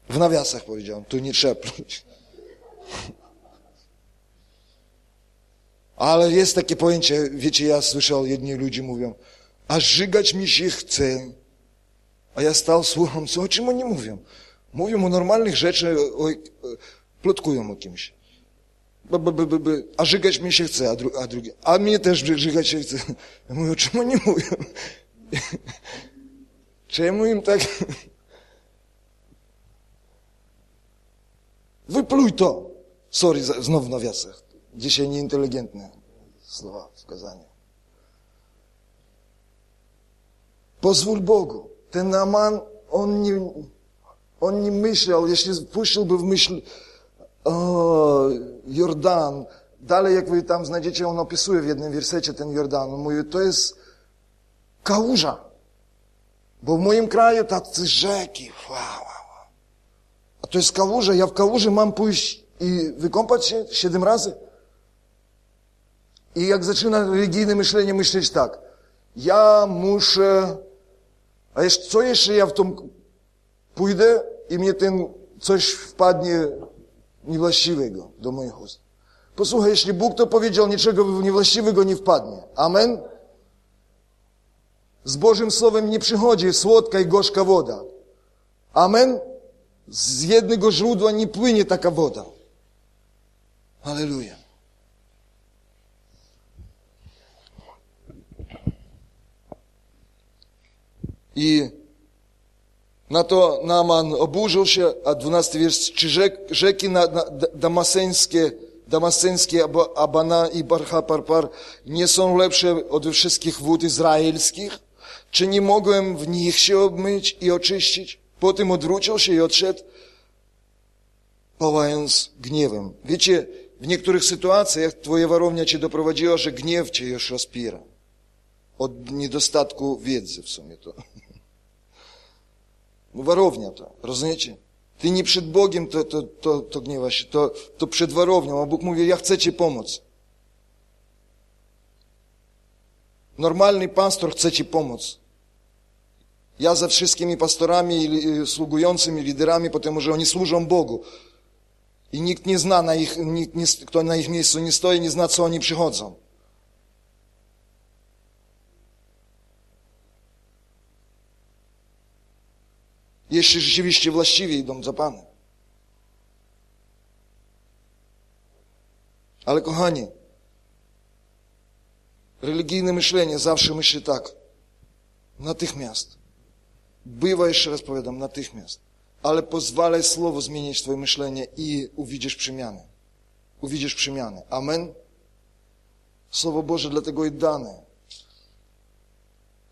W nawiasach powiedziałem, tu nie trzeba pluć. Ale jest takie pojęcie, wiecie, ja słyszał, jedni ludzie mówią, a żygać mi się chce. A ja stał, słucham, co, o czym oni mówią? Mówią o normalnych rzeczach, o, o, plotkują o kimś. B, b, b, b, b. A żygać mi się chce, a, dru, a drugie, a mnie też żygać się chce. Ja mówię, czemu nie mówią? Czemu im tak... Wypluj to! Sorry, znowu w nawiasach. Dzisiaj nieinteligentne słowa w kazaniu. Pozwól Bogu. Ten Naman, on nie, on nie myślał, jeśli wpuściłby w myśl o, Jordan, dalej jak wy tam znajdziecie, on opisuje w jednym wersecie ten Jordan, on mówi, to jest kałuża. Bo w moim kraju tacy rzeki, wow, to jest kałuża, ja w kałuży mam pójść i wykąpać się siedem razy. I jak zaczyna religijne myślenie myśleć tak, ja muszę, a jeszcze, co jeszcze ja w tym pójdę i mnie ten coś wpadnie niewłaściwego do moich ust. Posłuchaj, jeśli Bóg to powiedział, niczego niewłaściwego nie wpadnie. Amen? Z Bożym Słowem nie przychodzi słodka i gorzka woda. Amen? Z jednego źródła nie płynie taka woda. Halleluja. I na to Naman oburzył się, a 12 wiersz, czy rzek, rzeki na, na, damaseńskie, damaseńskie Abana i Barha-Parpar nie są lepsze od wszystkich wód izraelskich? Czy nie mogłem w nich się obmyć i oczyścić? Potem odwrócił się i odszedł, pałając gniewem. Wiecie, w niektórych sytuacjach twoja warownia cię doprowadziła, że gniew cię już rozpiera. Od niedostatku wiedzy w sumie to. Warownia to, rozumiecie? Ty nie przed Bogiem to, to, to, to gniewa się, to, to przed warownią, a Bóg mówi, ja chcę Ci pomóc. Normalny pastor chce Ci pomóc. Ja za wszystkimi pastorami i sługującymi liderami, potem że oni służą Bogu. I nikt nie zna, na ich, nikt nie, kto na ich miejscu nie stoi, nie zna, co oni przychodzą. jeśli rzeczywiście właściwie idą za Panem. Ale kochani, religijne myślenie zawsze myśli tak, natychmiast. Bywa, jeszcze raz powiadam, natychmiast. Ale pozwalaj Słowo zmienić Twoje myślenie i uwidzisz przemianę. Uwidzisz przemianę. Amen? Słowo Boże dlatego i dane.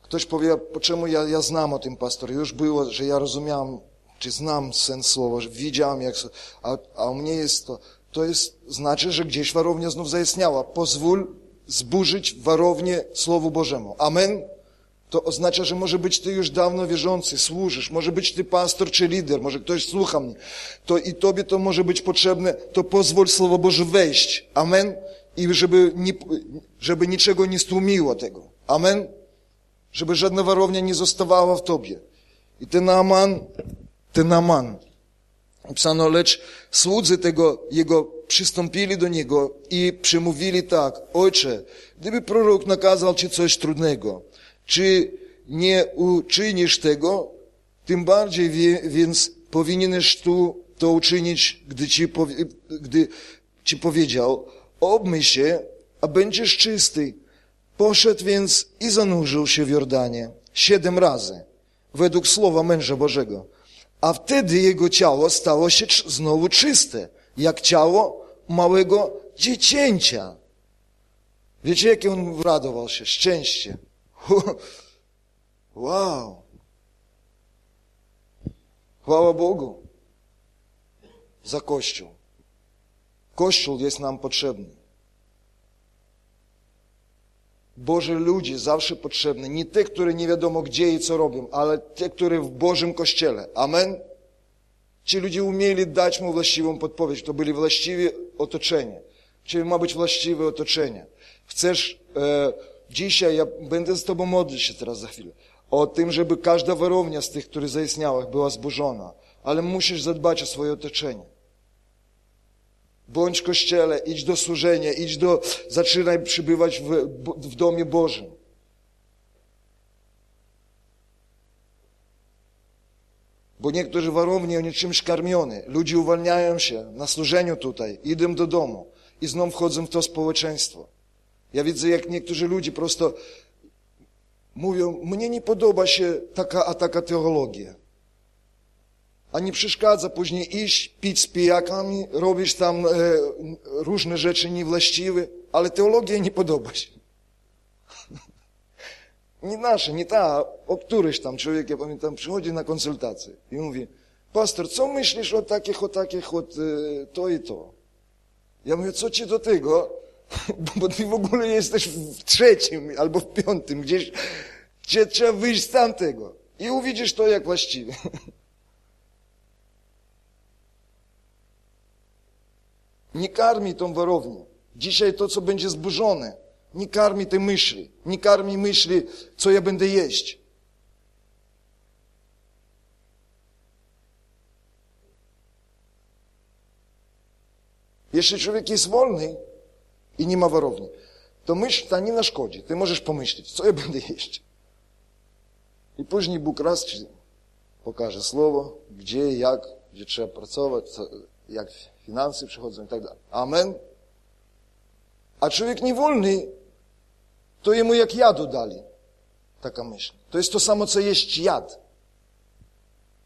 Ktoś powie, po czemu ja, ja znam o tym pastorze. Już było, że ja rozumiałem, czy znam sens słowa, że widziałem, jak... A, a u mnie jest to... To jest, znaczy, że gdzieś warownia znów zaistniała. Pozwól zburzyć warownię Słowu Bożemu. Amen? To oznacza, że może być ty już dawno wierzący, służysz, może być ty pastor czy lider, może ktoś słucha mnie. To i tobie to może być potrzebne, to pozwól Słowo Boże wejść. Amen? I żeby, nie, żeby niczego nie stłumiło tego. Amen? żeby żadna warownia nie zostawała w tobie. I ten Naaman, ten Naaman, napisano, lecz słudzy tego jego przystąpili do niego i przemówili tak, ojcze, gdyby prorok nakazał ci coś trudnego, czy nie uczynisz tego, tym bardziej wie, więc powinieneś tu to uczynić, gdy ci, powie, gdy ci powiedział, obmyj się, a będziesz czysty. Poszedł więc i zanurzył się w Jordanie siedem razy, według słowa męża Bożego. A wtedy jego ciało stało się znowu czyste, jak ciało małego dziecięcia. Wiecie, jakie on radował się? Szczęście. Wow. Chwała Bogu za Kościół. Kościół jest nam potrzebny. Boże ludzie zawsze potrzebne. Nie te, które nie wiadomo gdzie i co robią, ale te, które w Bożym Kościele. Amen? Ci ludzie umieli dać mu właściwą podpowiedź. To byli właściwe otoczenie. Czyli ma być właściwe otoczenie. Chcesz, e, dzisiaj ja będę z Tobą modlić się teraz za chwilę, o tym, żeby każda warownia z tych, które zaistniała, była zburzona. Ale musisz zadbać o swoje otoczenie. Bądź w kościele, idź do służenia, idź do, zaczynaj przybywać w, w domie Bożym. Bo niektórzy warowni, oni czymś karmiony. Ludzie uwalniają się na służeniu tutaj, idą do domu. i znów wchodzą w to społeczeństwo. Ja widzę, jak niektórzy ludzie prosto mówią, mnie nie podoba się taka a taka teologia. A nie przeszkadza później iść, pić z pijakami, robić tam e, różne rzeczy niewłaściwe, ale teologia nie podoba się. Nie nasza, nie ta, o któryś tam człowiek, ja pamiętam, przychodzi na konsultację i mówi, pastor, co myślisz o takich, o takich, od e, to i to? Ja mówię, co ci do tego? Bo ty w ogóle jesteś w trzecim albo w piątym, gdzieś, gdzie trzeba wyjść z tamtego. I uwidzisz to jak właściwie. Nie karmi tą warownię. Dzisiaj to, co będzie zburzone, nie karmi tej myśli. Nie karmi myśli, co ja będę jeść. Jeśli człowiek jest wolny i nie ma warowni, to myśl ta nie naszkodzi. Ty możesz pomyśleć, co ja będę jeść. I później Bóg raz pokaże słowo, gdzie, jak, gdzie trzeba pracować, co, jak finanse przychodzą i tak dalej. Amen. A człowiek niewolny, to jemu jak jadu dali. Taka myśl. To jest to samo, co jeść jad.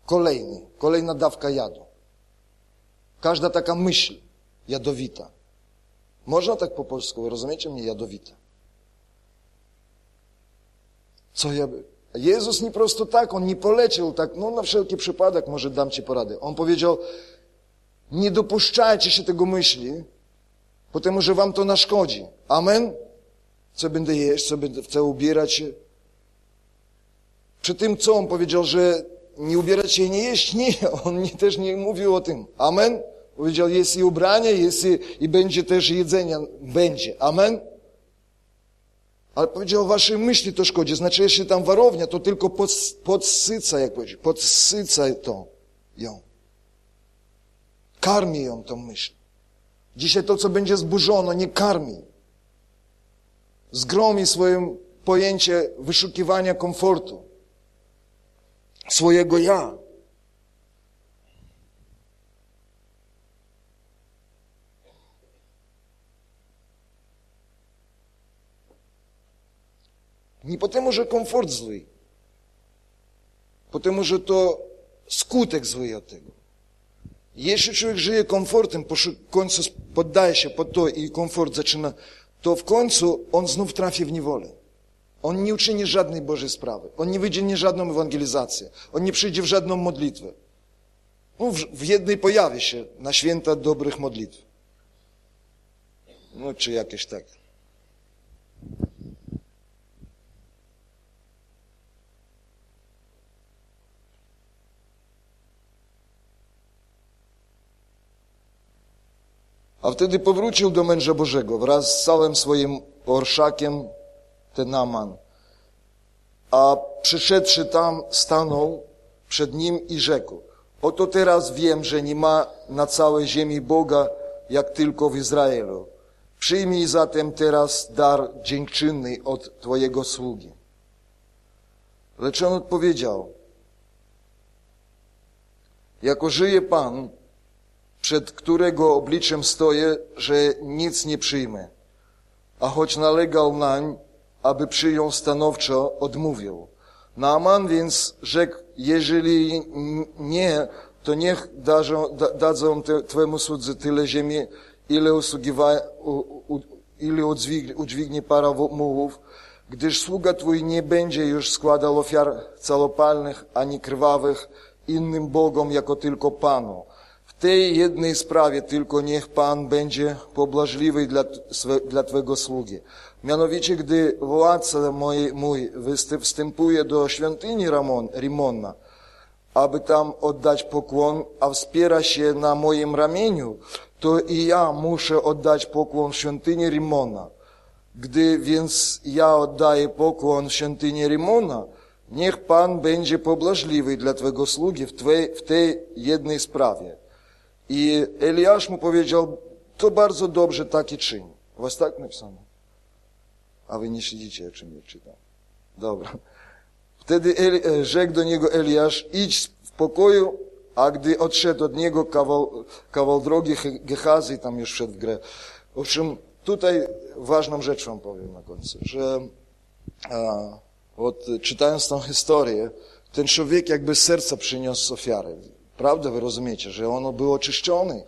Kolejny, kolejna dawka jadu. Każda taka myśl jadowita. Można tak po polsku, rozumiecie mnie, jadowita. Co ja. Jezus nie prosto tak, On nie poleciał tak, no na wszelki przypadek może dam Ci poradę. On powiedział, nie dopuszczajcie się tego myśli, potem, że Wam to naszkodzi. Amen? Co będę jeść, co będę, chcę ubierać się. Przy tym, co On powiedział, że nie ubierać się i nie jeść? Nie, On nie, też nie mówił o tym. Amen? Powiedział, jest i ubranie, jest i, i będzie też jedzenie. Będzie. Amen? Ale powiedział, waszej myśli to szkodzi. Znaczy, jeśli tam warownia, to tylko pod, podsyca, jak powiedzieć, podsyca to ją. Karmi ją tą myśl. Dzisiaj to, co będzie zburzono, nie karmi. Zgromi swoje pojęcie wyszukiwania komfortu. Swojego ja. Nie потому, że komfort zły, потому, że to skutek zły od tego. Jeśli człowiek żyje komfortem, w końcu poddaje się pod to i komfort zaczyna, to w końcu on znów trafi w niewolę. On nie uczyni żadnej Bożej sprawy. On nie wyjdzie nie żadną ewangelizację. On nie przyjdzie w żadną modlitwę. No, w, w jednej pojawi się na święta dobrych modlitw. No, czy jakieś tak. A wtedy powrócił do męża Bożego wraz z całym swoim orszakiem, ten Naman. A przyszedłszy tam, stanął przed nim i rzekł, oto teraz wiem, że nie ma na całej ziemi Boga, jak tylko w Izraelu. Przyjmij zatem teraz dar dziękczynny od Twojego sługi. Lecz on odpowiedział, jako żyje Pan, przed którego obliczem stoję, że nic nie przyjmę. A choć nalegał nań, aby przyjął stanowczo, odmówił. Naaman więc rzekł, jeżeli nie, to niech darzą, da, dadzą te, Twemu słudzy tyle ziemi, ile, usługiwa, u, u, ile udźwignie, udźwignie para mułów, gdyż sługa Twój nie będzie już składał ofiar calopalnych ani krwawych innym Bogom, jako tylko Panu tej jednej sprawie tylko niech Pan będzie pobłażliwy dla, dla Twego sługi. Mianowicie, gdy władca mój, mój wstępuje do świątyni Ramon, Rimona, aby tam oddać pokłon, a wspiera się na moim ramieniu, to i ja muszę oddać pokłon świątyni Rimona. Gdy więc ja oddaję pokłon świątyni Rimona, niech Pan będzie pobłażliwy dla Twego sługi w, twej, w tej jednej sprawie. I Eliasz mu powiedział, to bardzo dobrze taki czyń. U was tak napisano? A wy nie siedzicie, czym ja czytam. Dobra. Wtedy Eli, e, rzekł do niego Eliasz, idź w pokoju, a gdy odszedł od niego kawał, kawał drogi Gehazy, tam już wszedł w grę, W общем, tutaj ważną rzecz wam powiem na końcu, że a, вот, czytając tą historię, ten człowiek jakby z serca przyniósł ofiarę. Prawda, wy rozumiecie, że ono było oczyszczony.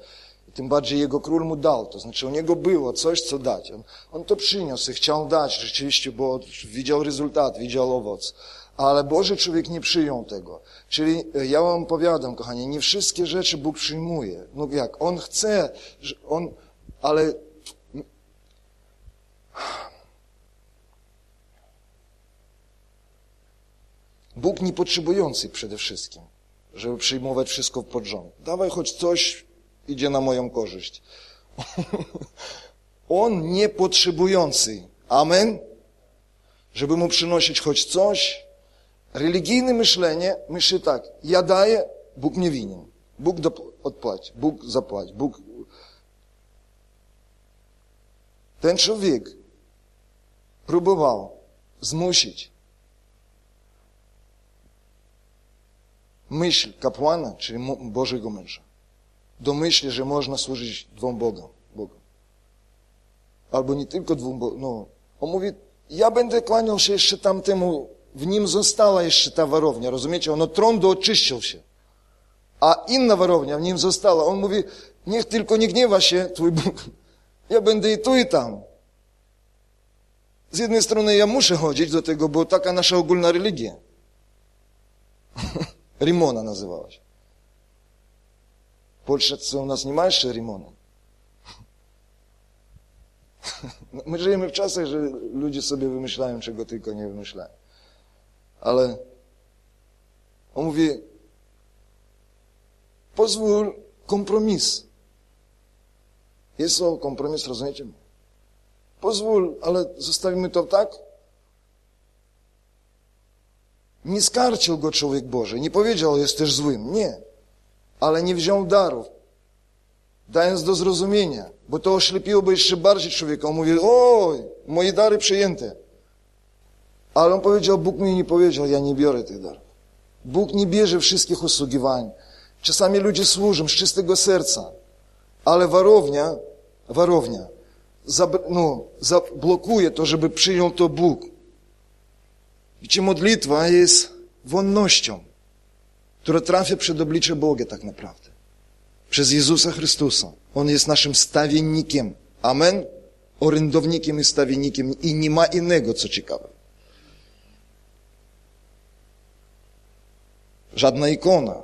I tym bardziej jego król mu dał. To znaczy u niego było coś, co dać. On, on to przyniósł i chciał dać rzeczywiście, bo widział rezultat, widział owoc. Ale Boży człowiek nie przyjął tego. Czyli ja wam powiadam, kochani, nie wszystkie rzeczy Bóg przyjmuje. No jak? On chce, on, ale Bóg nie potrzebujący przede wszystkim, żeby przyjmować wszystko pod rząd. Dawaj choć coś idzie na moją korzyść. On nie potrzebujący. Amen? Żeby mu przynosić choć coś. Religijne myślenie myśli tak, ja daję, Bóg nie winien. Bóg odpłaci, Bóg zapłaci, Bóg... Ten człowiek próbował zmusić myśl kapłana, czyli Bożego męża, do myśli, że można służyć dwom Bogom. Bogom. Albo nie tylko dwóm Bogom. No, on mówi, ja będę kłaniał się jeszcze tamtemu, w nim została jeszcze ta warownia, rozumiecie? Ono tron dooczyścił się. A inna warownia w nim została. On mówi, niech tylko nie gniewa się Twój Bóg. Ja będę i tu, i tam. Z jednej strony ja muszę chodzić do tego, bo taka nasza ogólna religia. Римона називалась. Польща це у нас не менше Римона. My żyjemy w czasach, że ludzie sobie wymyślają, czego tylko nie wymyślają. Ale on mówi, pozwól kompromis. Jest to kompromis, rozumiecie? Pozwól, ale zostawimy to tak, nie skarcił go człowiek Boży, nie powiedział, jesteś złym. Nie. Ale nie wziął darów, dając do zrozumienia, bo to oślepiłoby jeszcze bardziej człowieka. On mówi, oj, moje dary przyjęte. Ale on powiedział, Bóg mi nie powiedział, ja nie biorę tych darów. Bóg nie bierze wszystkich usługiwań. Czasami ludzie służą z czystego serca, ale warownia, warownia, no, zablokuje to, żeby przyjął to Bóg. Wiecie, modlitwa jest wonnością, która trafia przed oblicze Boga tak naprawdę. Przez Jezusa Chrystusa. On jest naszym stawiennikiem. Amen? Orędownikiem i stawiennikiem i nie ma innego, co ciekawe. Żadna ikona,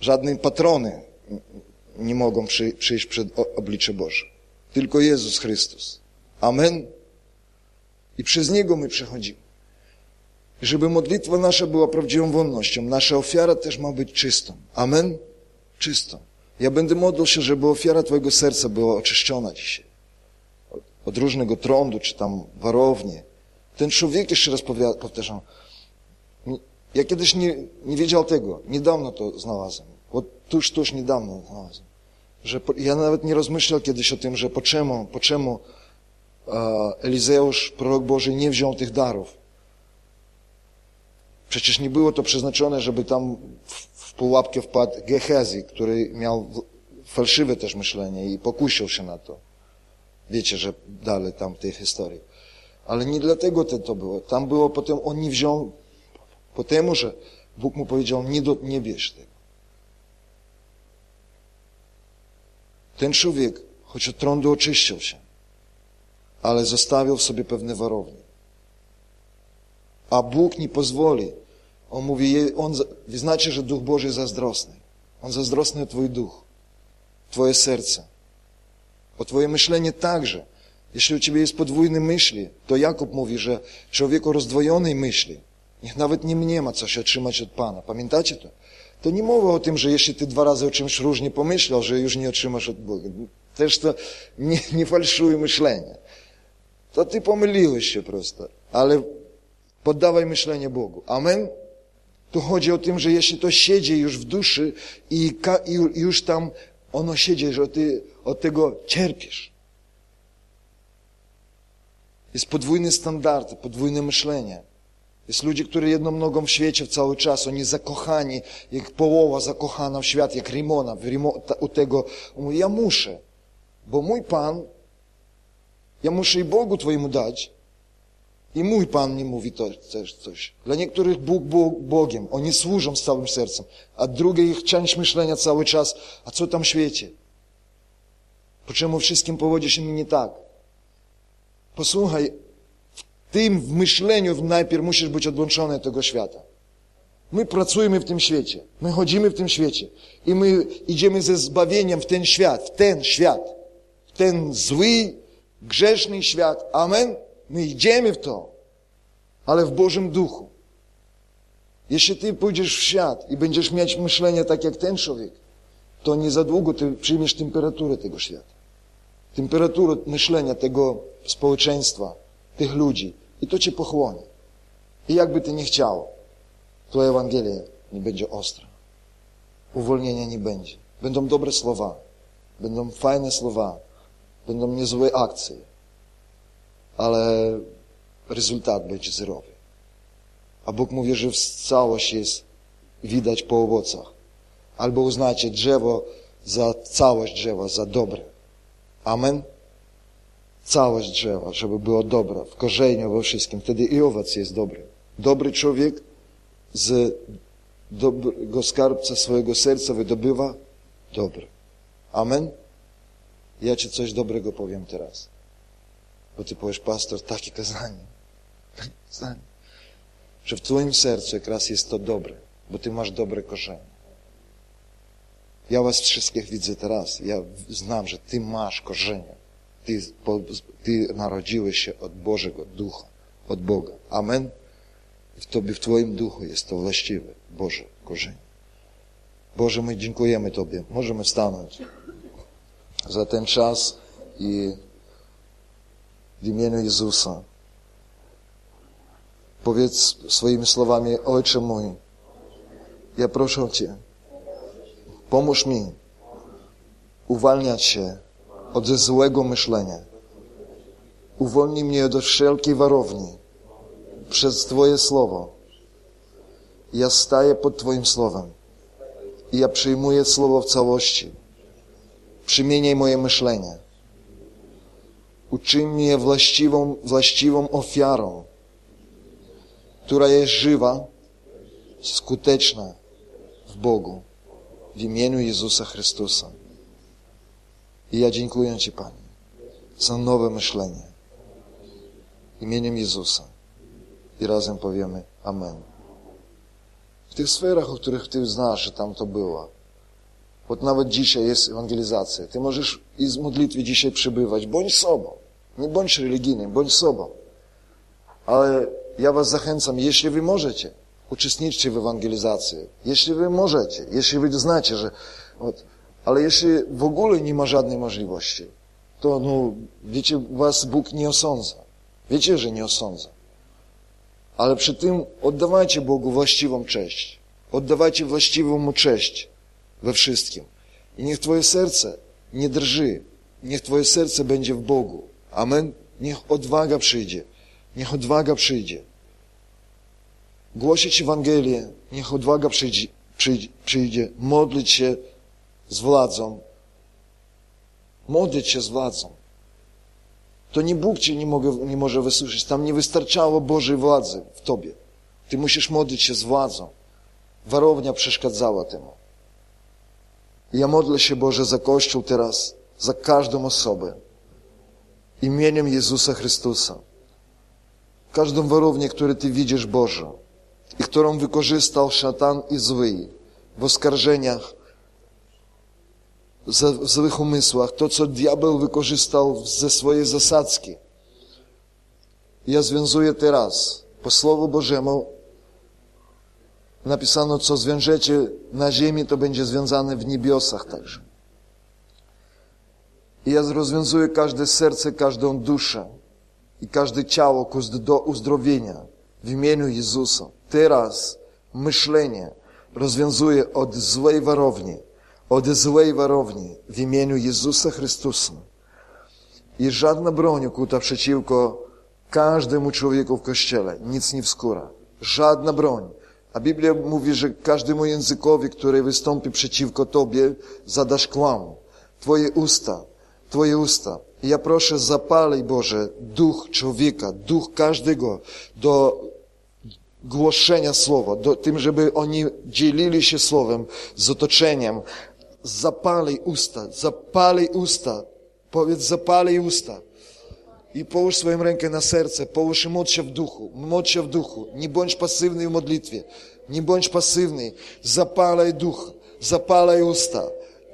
żadne patrony nie mogą przyjść przed oblicze Boże. Tylko Jezus Chrystus. Amen? I przez Niego my przechodzimy żeby modlitwa nasza była prawdziwą wolnością. Nasza ofiara też ma być czystą. Amen? Czystą. Ja będę modlił się, żeby ofiara Twojego serca była oczyszczona dzisiaj. Od różnego trądu, czy tam warownie. Ten człowiek, jeszcze raz powtarzam, ja kiedyś nie, nie wiedział tego. Niedawno to znalazłem. Od tuż, tuż niedawno znalazłem. Że po, ja nawet nie rozmyślał kiedyś o tym, że po czemu, po czemu uh, Elizeusz, prorok Boży, nie wziął tych darów. Przecież nie było to przeznaczone, żeby tam w pułapkę wpadł Gehazi, który miał fałszywe też myślenie i pokusił się na to. Wiecie, że dalej tam tej historii. Ale nie dlatego to, to było. Tam było potem, on nie wziął, po temu, że Bóg mu powiedział, nie, do, nie bierz tego. Ten człowiek, choć od trądu oczyścił się, ale zostawił w sobie pewne warownie. A Bóg nie pozwoli. On mówi, on, znacie, że Duch Boży zazdrosny. On zazdrosny o Twój duch, Twoje serce, o Twoje myślenie także. Jeśli u Ciebie jest podwójne myśli, to Jakub mówi, że człowieku rozdwojonej myśli, niech nawet nie mnie ma coś otrzymać od Pana. Pamiętacie to? To nie mowa o tym, że jeśli Ty dwa razy o czymś różnie pomyślał, że już nie otrzymasz od Boga. Też to nie, nie falszuje myślenie. To Ty pomyliłeś się prosto. Ale Poddawaj myślenie Bogu. Amen? Tu chodzi o tym, że jeśli to siedzi już w duszy i, już tam ono siedzi, że ty od tego cierpisz. Jest podwójny standard, podwójne myślenie. Jest ludzie, którzy jedną nogą w świecie cały czas, oni zakochani, jak połowa zakochana w świat, jak Rimona, u tego, mówi, ja muszę, bo mój Pan Ja muszę i Bogu Twojemu dać. I mój Pan mi mówi to, też coś. Dla niektórych Bóg Bogiem, oni służą z całym sercem, a drugie ich część myślenia cały czas, a co tam w świecie? Po czemu wszystkim powodzi się mi nie tak? Posłuchaj, w tym w myśleniu najpierw musisz być odłączony od tego świata. My pracujemy w tym świecie, my chodzimy w tym świecie i my idziemy ze zbawieniem w ten świat, w ten świat, w ten zły, grzeszny świat. Amen? My idziemy w to. Ale w Bożym Duchu. Jeśli ty pójdziesz w świat i będziesz mieć myślenie tak jak ten człowiek, to nie za długo ty przyjmiesz temperaturę tego świata. Temperaturę myślenia tego społeczeństwa, tych ludzi. I to cię pochłonie. I jakby ty nie chciał, to Ewangelia nie będzie ostra. Uwolnienia nie będzie. Będą dobre słowa. Będą fajne słowa. Będą niezłe akcje. Ale rezultat będzie zerowy. A Bóg mówi, że całość jest widać po owocach. Albo uznacie drzewo za całość drzewa, za dobre. Amen? Całość drzewa, żeby było dobre, w korzeniu, we wszystkim. Wtedy i owoc jest dobry. Dobry człowiek z dobrego skarbca swojego serca wydobywa dobre. Amen? Ja ci coś dobrego powiem teraz. Bo ty powiesz, pastor, takie kazanie. kazanie. Że w twoim sercu jak raz jest to dobre, bo ty masz dobre korzenie. Ja was wszystkich widzę teraz. Ja znam, że ty masz korzenie. Ty, ty narodziłeś się od Bożego Ducha, od Boga. Amen? w Tobie, w Twoim duchu jest to właściwe, Boże, korzenie. Boże, my dziękujemy Tobie. Możemy stanąć za ten czas i w imieniu Jezusa powiedz swoimi słowami, Ojcze mój, ja proszę Cię, pomóż mi uwalniać się od złego myślenia. Uwolnij mnie od wszelkiej warowni, przez Twoje Słowo. Ja staję pod Twoim Słowem. I ja przyjmuję Słowo w całości. Przymieniaj moje myślenie. Uczyń mnie właściwą, właściwą ofiarą, która jest żywa, skuteczna w Bogu, w imieniu Jezusa Chrystusa. I ja dziękuję Ci, Panie, za nowe myślenie. Imieniem Jezusa i razem powiemy Amen. W tych sferach, o których Ty znasz, że tam to było. Bo nawet dzisiaj jest ewangelizacja. Ty możesz i z modlitwy dzisiaj przybywać. Bądź sobą. Nie bądź religijnym, bądź sobą. Ale ja was zachęcam, jeśli wy możecie, uczestniczcie w ewangelizacji. Jeśli wy możecie, jeśli wy znacie, że... Вот, ale jeśli w ogóle nie ma żadnej możliwości, to no, wiecie, was Bóg nie osądza. Wiecie, że nie osądza. Ale przy tym oddawajcie Bogu właściwą cześć. Oddawajcie właściwą Mu cześć we wszystkim. I niech Twoje serce nie drży. Niech Twoje serce będzie w Bogu. Amen. Niech odwaga przyjdzie. Niech odwaga przyjdzie. Głosić Ewangelię. Niech odwaga przyjdzie. przyjdzie, przyjdzie. Modlić się z władzą. Modlić się z władzą to nie Bóg cię nie, mogę, nie może wysłyszeć. Tam nie wystarczało Bożej władzy w tobie. Ty musisz modlić się z władzą. Warownia przeszkadzała temu. I ja modlę się, Boże, za Kościół teraz, za każdą osobę. Imieniem Jezusa Chrystusa. Każdą warownię, którą Ty widzisz, Boże, i którą wykorzystał szatan i zły w oskarżeniach, w złych umysłach, to co diabeł wykorzystał ze swojej zasadzki. Ja związuję teraz, po Słowu Bożemu, napisano, co zwiążecie na ziemi, to będzie związane w niebiosach także. I ja rozwiązuję każde serce, każdą duszę i każde ciało do uzdrowienia w imieniu Jezusa. Teraz myślenie rozwiązuję od złej warowni, od złej warowni w imieniu Jezusa Chrystusa. I żadna broń ukuta przeciwko każdemu człowieku w Kościele nic nie wskóra. Żadna broń. A Biblia mówi, że każdemu językowi, który wystąpi przeciwko Tobie, zadasz kłam. Twoje usta, Twoje usta I ja proszę, zapalaj Boże duch człowieka, duch każdego do głoszenia słowa, do tym, żeby oni dzielili się słowem z otoczeniem. Zapalaj usta, zapalaj usta. Powiedz, zapalaj usta. I połóż swoją rękę na serce, połóż i módl się w duchu, módl się w duchu. Nie bądź pasywny w modlitwie, nie bądź pasywny. Zapalaj duch, zapalaj usta.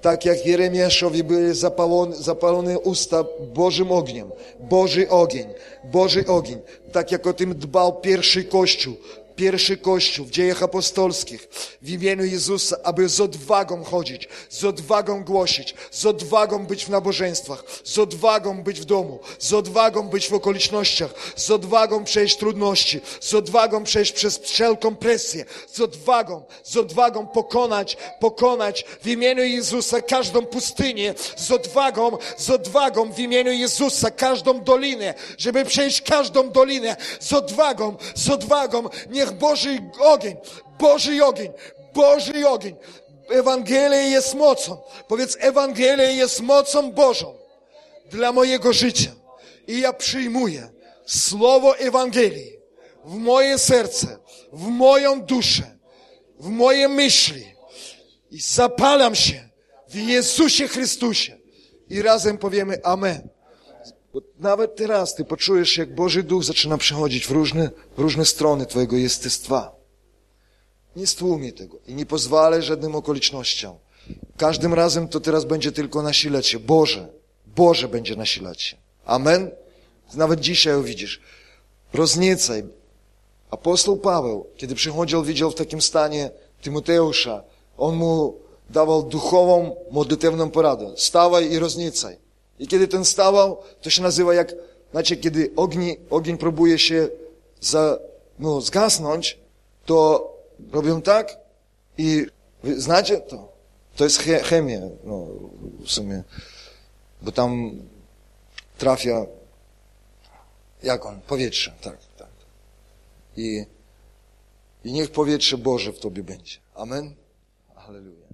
Tak jak Jeremiaszowi były zapalone, zapalone usta Bożym ogniem. Boży ogień, Boży ogień. Tak jak o tym dbał pierwszy Kościół. Pierwszy Kościół w dziejach apostolskich w imieniu Jezusa, aby z odwagą chodzić, z odwagą głosić, z odwagą być w nabożeństwach, z odwagą być w domu, z odwagą być w okolicznościach, z odwagą przejść trudności, z odwagą przejść przez wszelką presję, z odwagą, z odwagą pokonać, pokonać w imieniu Jezusa każdą pustynię, z odwagą, z odwagą w imieniu Jezusa każdą dolinę, żeby przejść każdą dolinę, z odwagą, z odwagą, niech Boży ogień, Boży ogień, Boży ogień. Ewangelia jest mocą. Powiedz, Ewangelia jest mocą Bożą dla mojego życia. I ja przyjmuję słowo Ewangelii w moje serce, w moją duszę, w moje myśli i zapalam się w Jezusie Chrystusie. I razem powiemy Amen. Bo nawet teraz ty poczujesz, jak Boży Duch zaczyna przechodzić w różne, w różne strony twojego jestestwa. Nie stłumię tego i nie pozwalaj żadnym okolicznościom. Każdym razem to teraz będzie tylko nasilać się. Boże, Boże będzie nasilać się. Amen? Nawet dzisiaj widzisz. Rozniecaj. Apostoł Paweł, kiedy przychodził, widział w takim stanie Tymoteusza, on mu dawał duchową, modlitewną poradę. Stawaj i rozniecaj. I kiedy ten stawał, to się nazywa jak, znacie, kiedy ogień, ogień próbuje się za, no, zgasnąć, to robią tak i znacie to? To jest che, chemia, no, w sumie, bo tam trafia, jak on? Powietrze, tak, tak. I, i niech powietrze Boże w Tobie będzie. Amen? Halleluja.